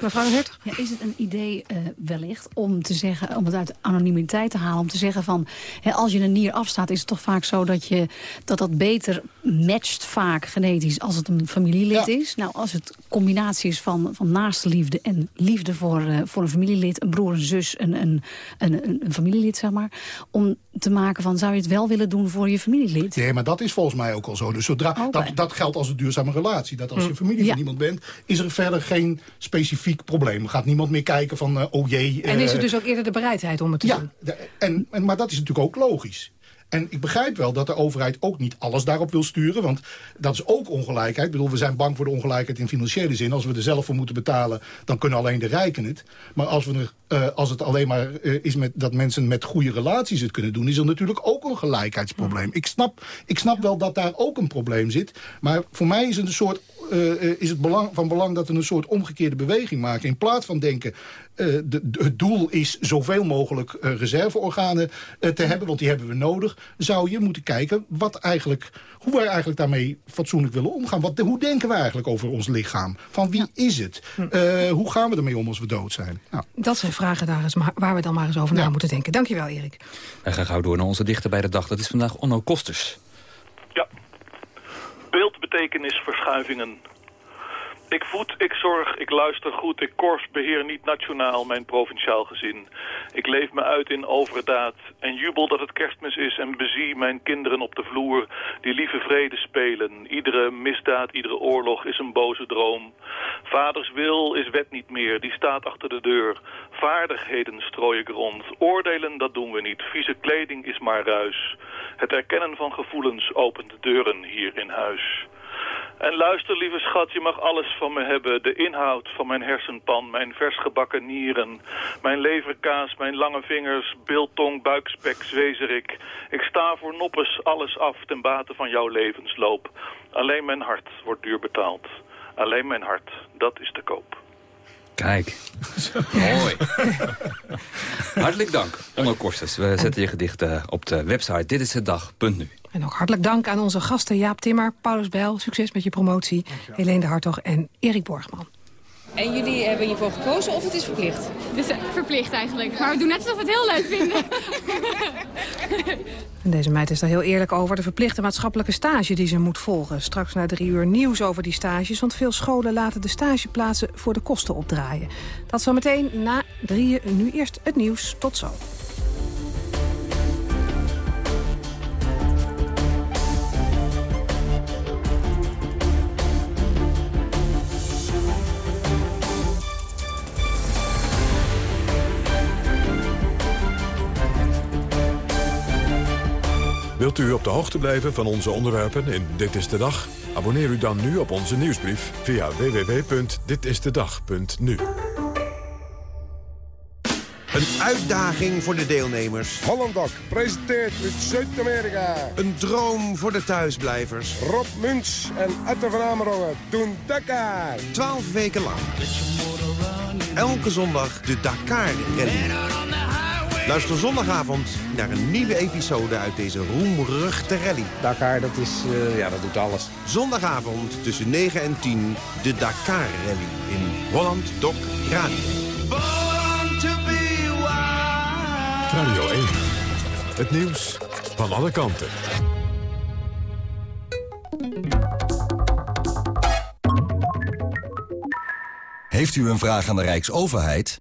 Mevrouw Hertog? Ja, is het een idee uh, wellicht om te zeggen, om het uit anonimiteit te halen, om te zeggen van, hè, als je een nier afstaat, is het toch vaak zo dat je, dat, dat beter matcht vaak genetisch als het een familielid is. Nou, als het combinatie is van, van naaste liefde en liefde voor, uh, voor een familielid, een broer, een zus, een, een, een, een, familielid, zeg maar, om te maken van, zou je het wel willen doen voor je familielid? Nee, maar dat is volgens mij ook al zo. Dus zodra, dat, dat geldt als een duurzame relatie. Dat als je hm. familie van iemand bent, is er verder geen specifiek probleem. Gaat niemand meer kijken van, uh, oh jee... en is er eh, dus ook eerder de bereidheid om het te ja, doen? Ja, en, en, maar dat is natuurlijk ook logisch. En ik begrijp wel dat de overheid ook niet alles daarop wil sturen. Want dat is ook ongelijkheid. Ik bedoel, we zijn bang voor de ongelijkheid in financiële zin. Als we er zelf voor moeten betalen, dan kunnen alleen de rijken het. Maar als, we er, uh, als het alleen maar uh, is met, dat mensen met goede relaties het kunnen doen... is er natuurlijk ook een gelijkheidsprobleem. Ik snap, ik snap wel dat daar ook een probleem zit. Maar voor mij is het een soort uh, is het belang, van belang dat we een soort omgekeerde beweging maken. In plaats van denken, uh, de, het doel is zoveel mogelijk uh, reserveorganen te hebben, want die hebben we nodig, zou je moeten kijken wat eigenlijk, hoe wij eigenlijk daarmee fatsoenlijk willen omgaan. Wat, hoe denken we eigenlijk over ons lichaam? Van wie is het? Hm. hoe gaan we ermee om als we dood zijn? Nou. Dat zijn vragen daar eens maar, waar we dan maar eens over na moeten denken. Dankjewel, Erik. Wij gaan gauw door naar onze dichter bij de dag. Dat is vandaag Onno Kosters. Ja, beeldbetekenisverschuivingen. Ik voed, ik zorg, ik luister goed, ik korps beheer niet nationaal mijn provinciaal gezin. Ik leef me uit in overdaad en jubel dat het kerstmis is en bezie mijn kinderen op de vloer die lieve vrede spelen. Iedere misdaad, iedere oorlog is een boze droom. Vaders wil is wet niet meer, die staat achter de deur. Vaardigheden strooi ik rond, oordelen dat doen we niet, vieze kleding is maar ruis. Het erkennen van gevoelens opent de deuren hier in huis. En luister, lieve schat, je mag alles van me hebben. De inhoud van mijn hersenpan, mijn versgebakken nieren. Mijn leverkaas, mijn lange vingers, biltong, buikspek, zwezerik. Ik sta voor noppes alles af ten bate van jouw levensloop. Alleen mijn hart wordt duur betaald. Alleen mijn hart, dat is te koop. Kijk, mooi. [laughs] Hartelijk dank, Onno Kosters. We zetten je gedichten op de website ditisdedag.nu. En ook hartelijk dank aan onze gasten Jaap Timmer, Paulus Bijl. Succes met je promotie. Helene de Hartog en Erik Borgman. En jullie hebben hiervoor gekozen of het is verplicht? Het is verplicht eigenlijk, maar we doen net alsof we het heel leuk vinden. En deze meid is er heel eerlijk over de verplichte maatschappelijke stage die ze moet volgen. Straks na drie uur nieuws over die stages, want veel scholen laten de stageplaatsen voor de kosten opdraaien. Dat zometeen na drieën, nu eerst het nieuws. Tot zo. Wilt u op de hoogte blijven van onze onderwerpen in Dit is de Dag? Abonneer u dan nu op onze nieuwsbrief via www.ditistedag.nu. Een uitdaging voor de deelnemers. Hollandok presenteert uit Zuid-Amerika. Een droom voor de thuisblijvers. Rob Muns en Atte van Amerongen doen Dakar. Twaalf weken lang. Elke zondag de Dakar Rally. Luister zondagavond naar een nieuwe episode uit deze roemruchte rally. Dakar, dat, is, uh, ja, dat doet alles. Zondagavond tussen 9 en 10, de Dakar Rally in Holland Doc Radio. Radio 1, het nieuws van alle kanten. Heeft u een vraag aan de Rijksoverheid?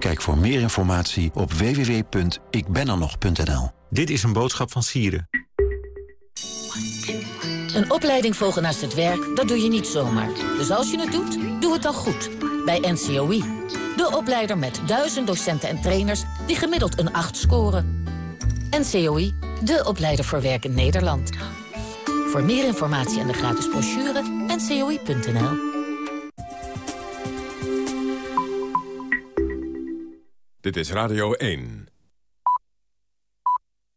Kijk voor meer informatie op www.ikbenernog.nl. Dit is een boodschap van Sieren. Een opleiding volgen naast het werk, dat doe je niet zomaar. Dus als je het doet, doe het dan goed. Bij NCOI. De opleider met duizend docenten en trainers die gemiddeld een 8 scoren. NCOI, de opleider voor werk in Nederland. Voor meer informatie en de gratis brochure, ncoi.nl. Dit is Radio 1.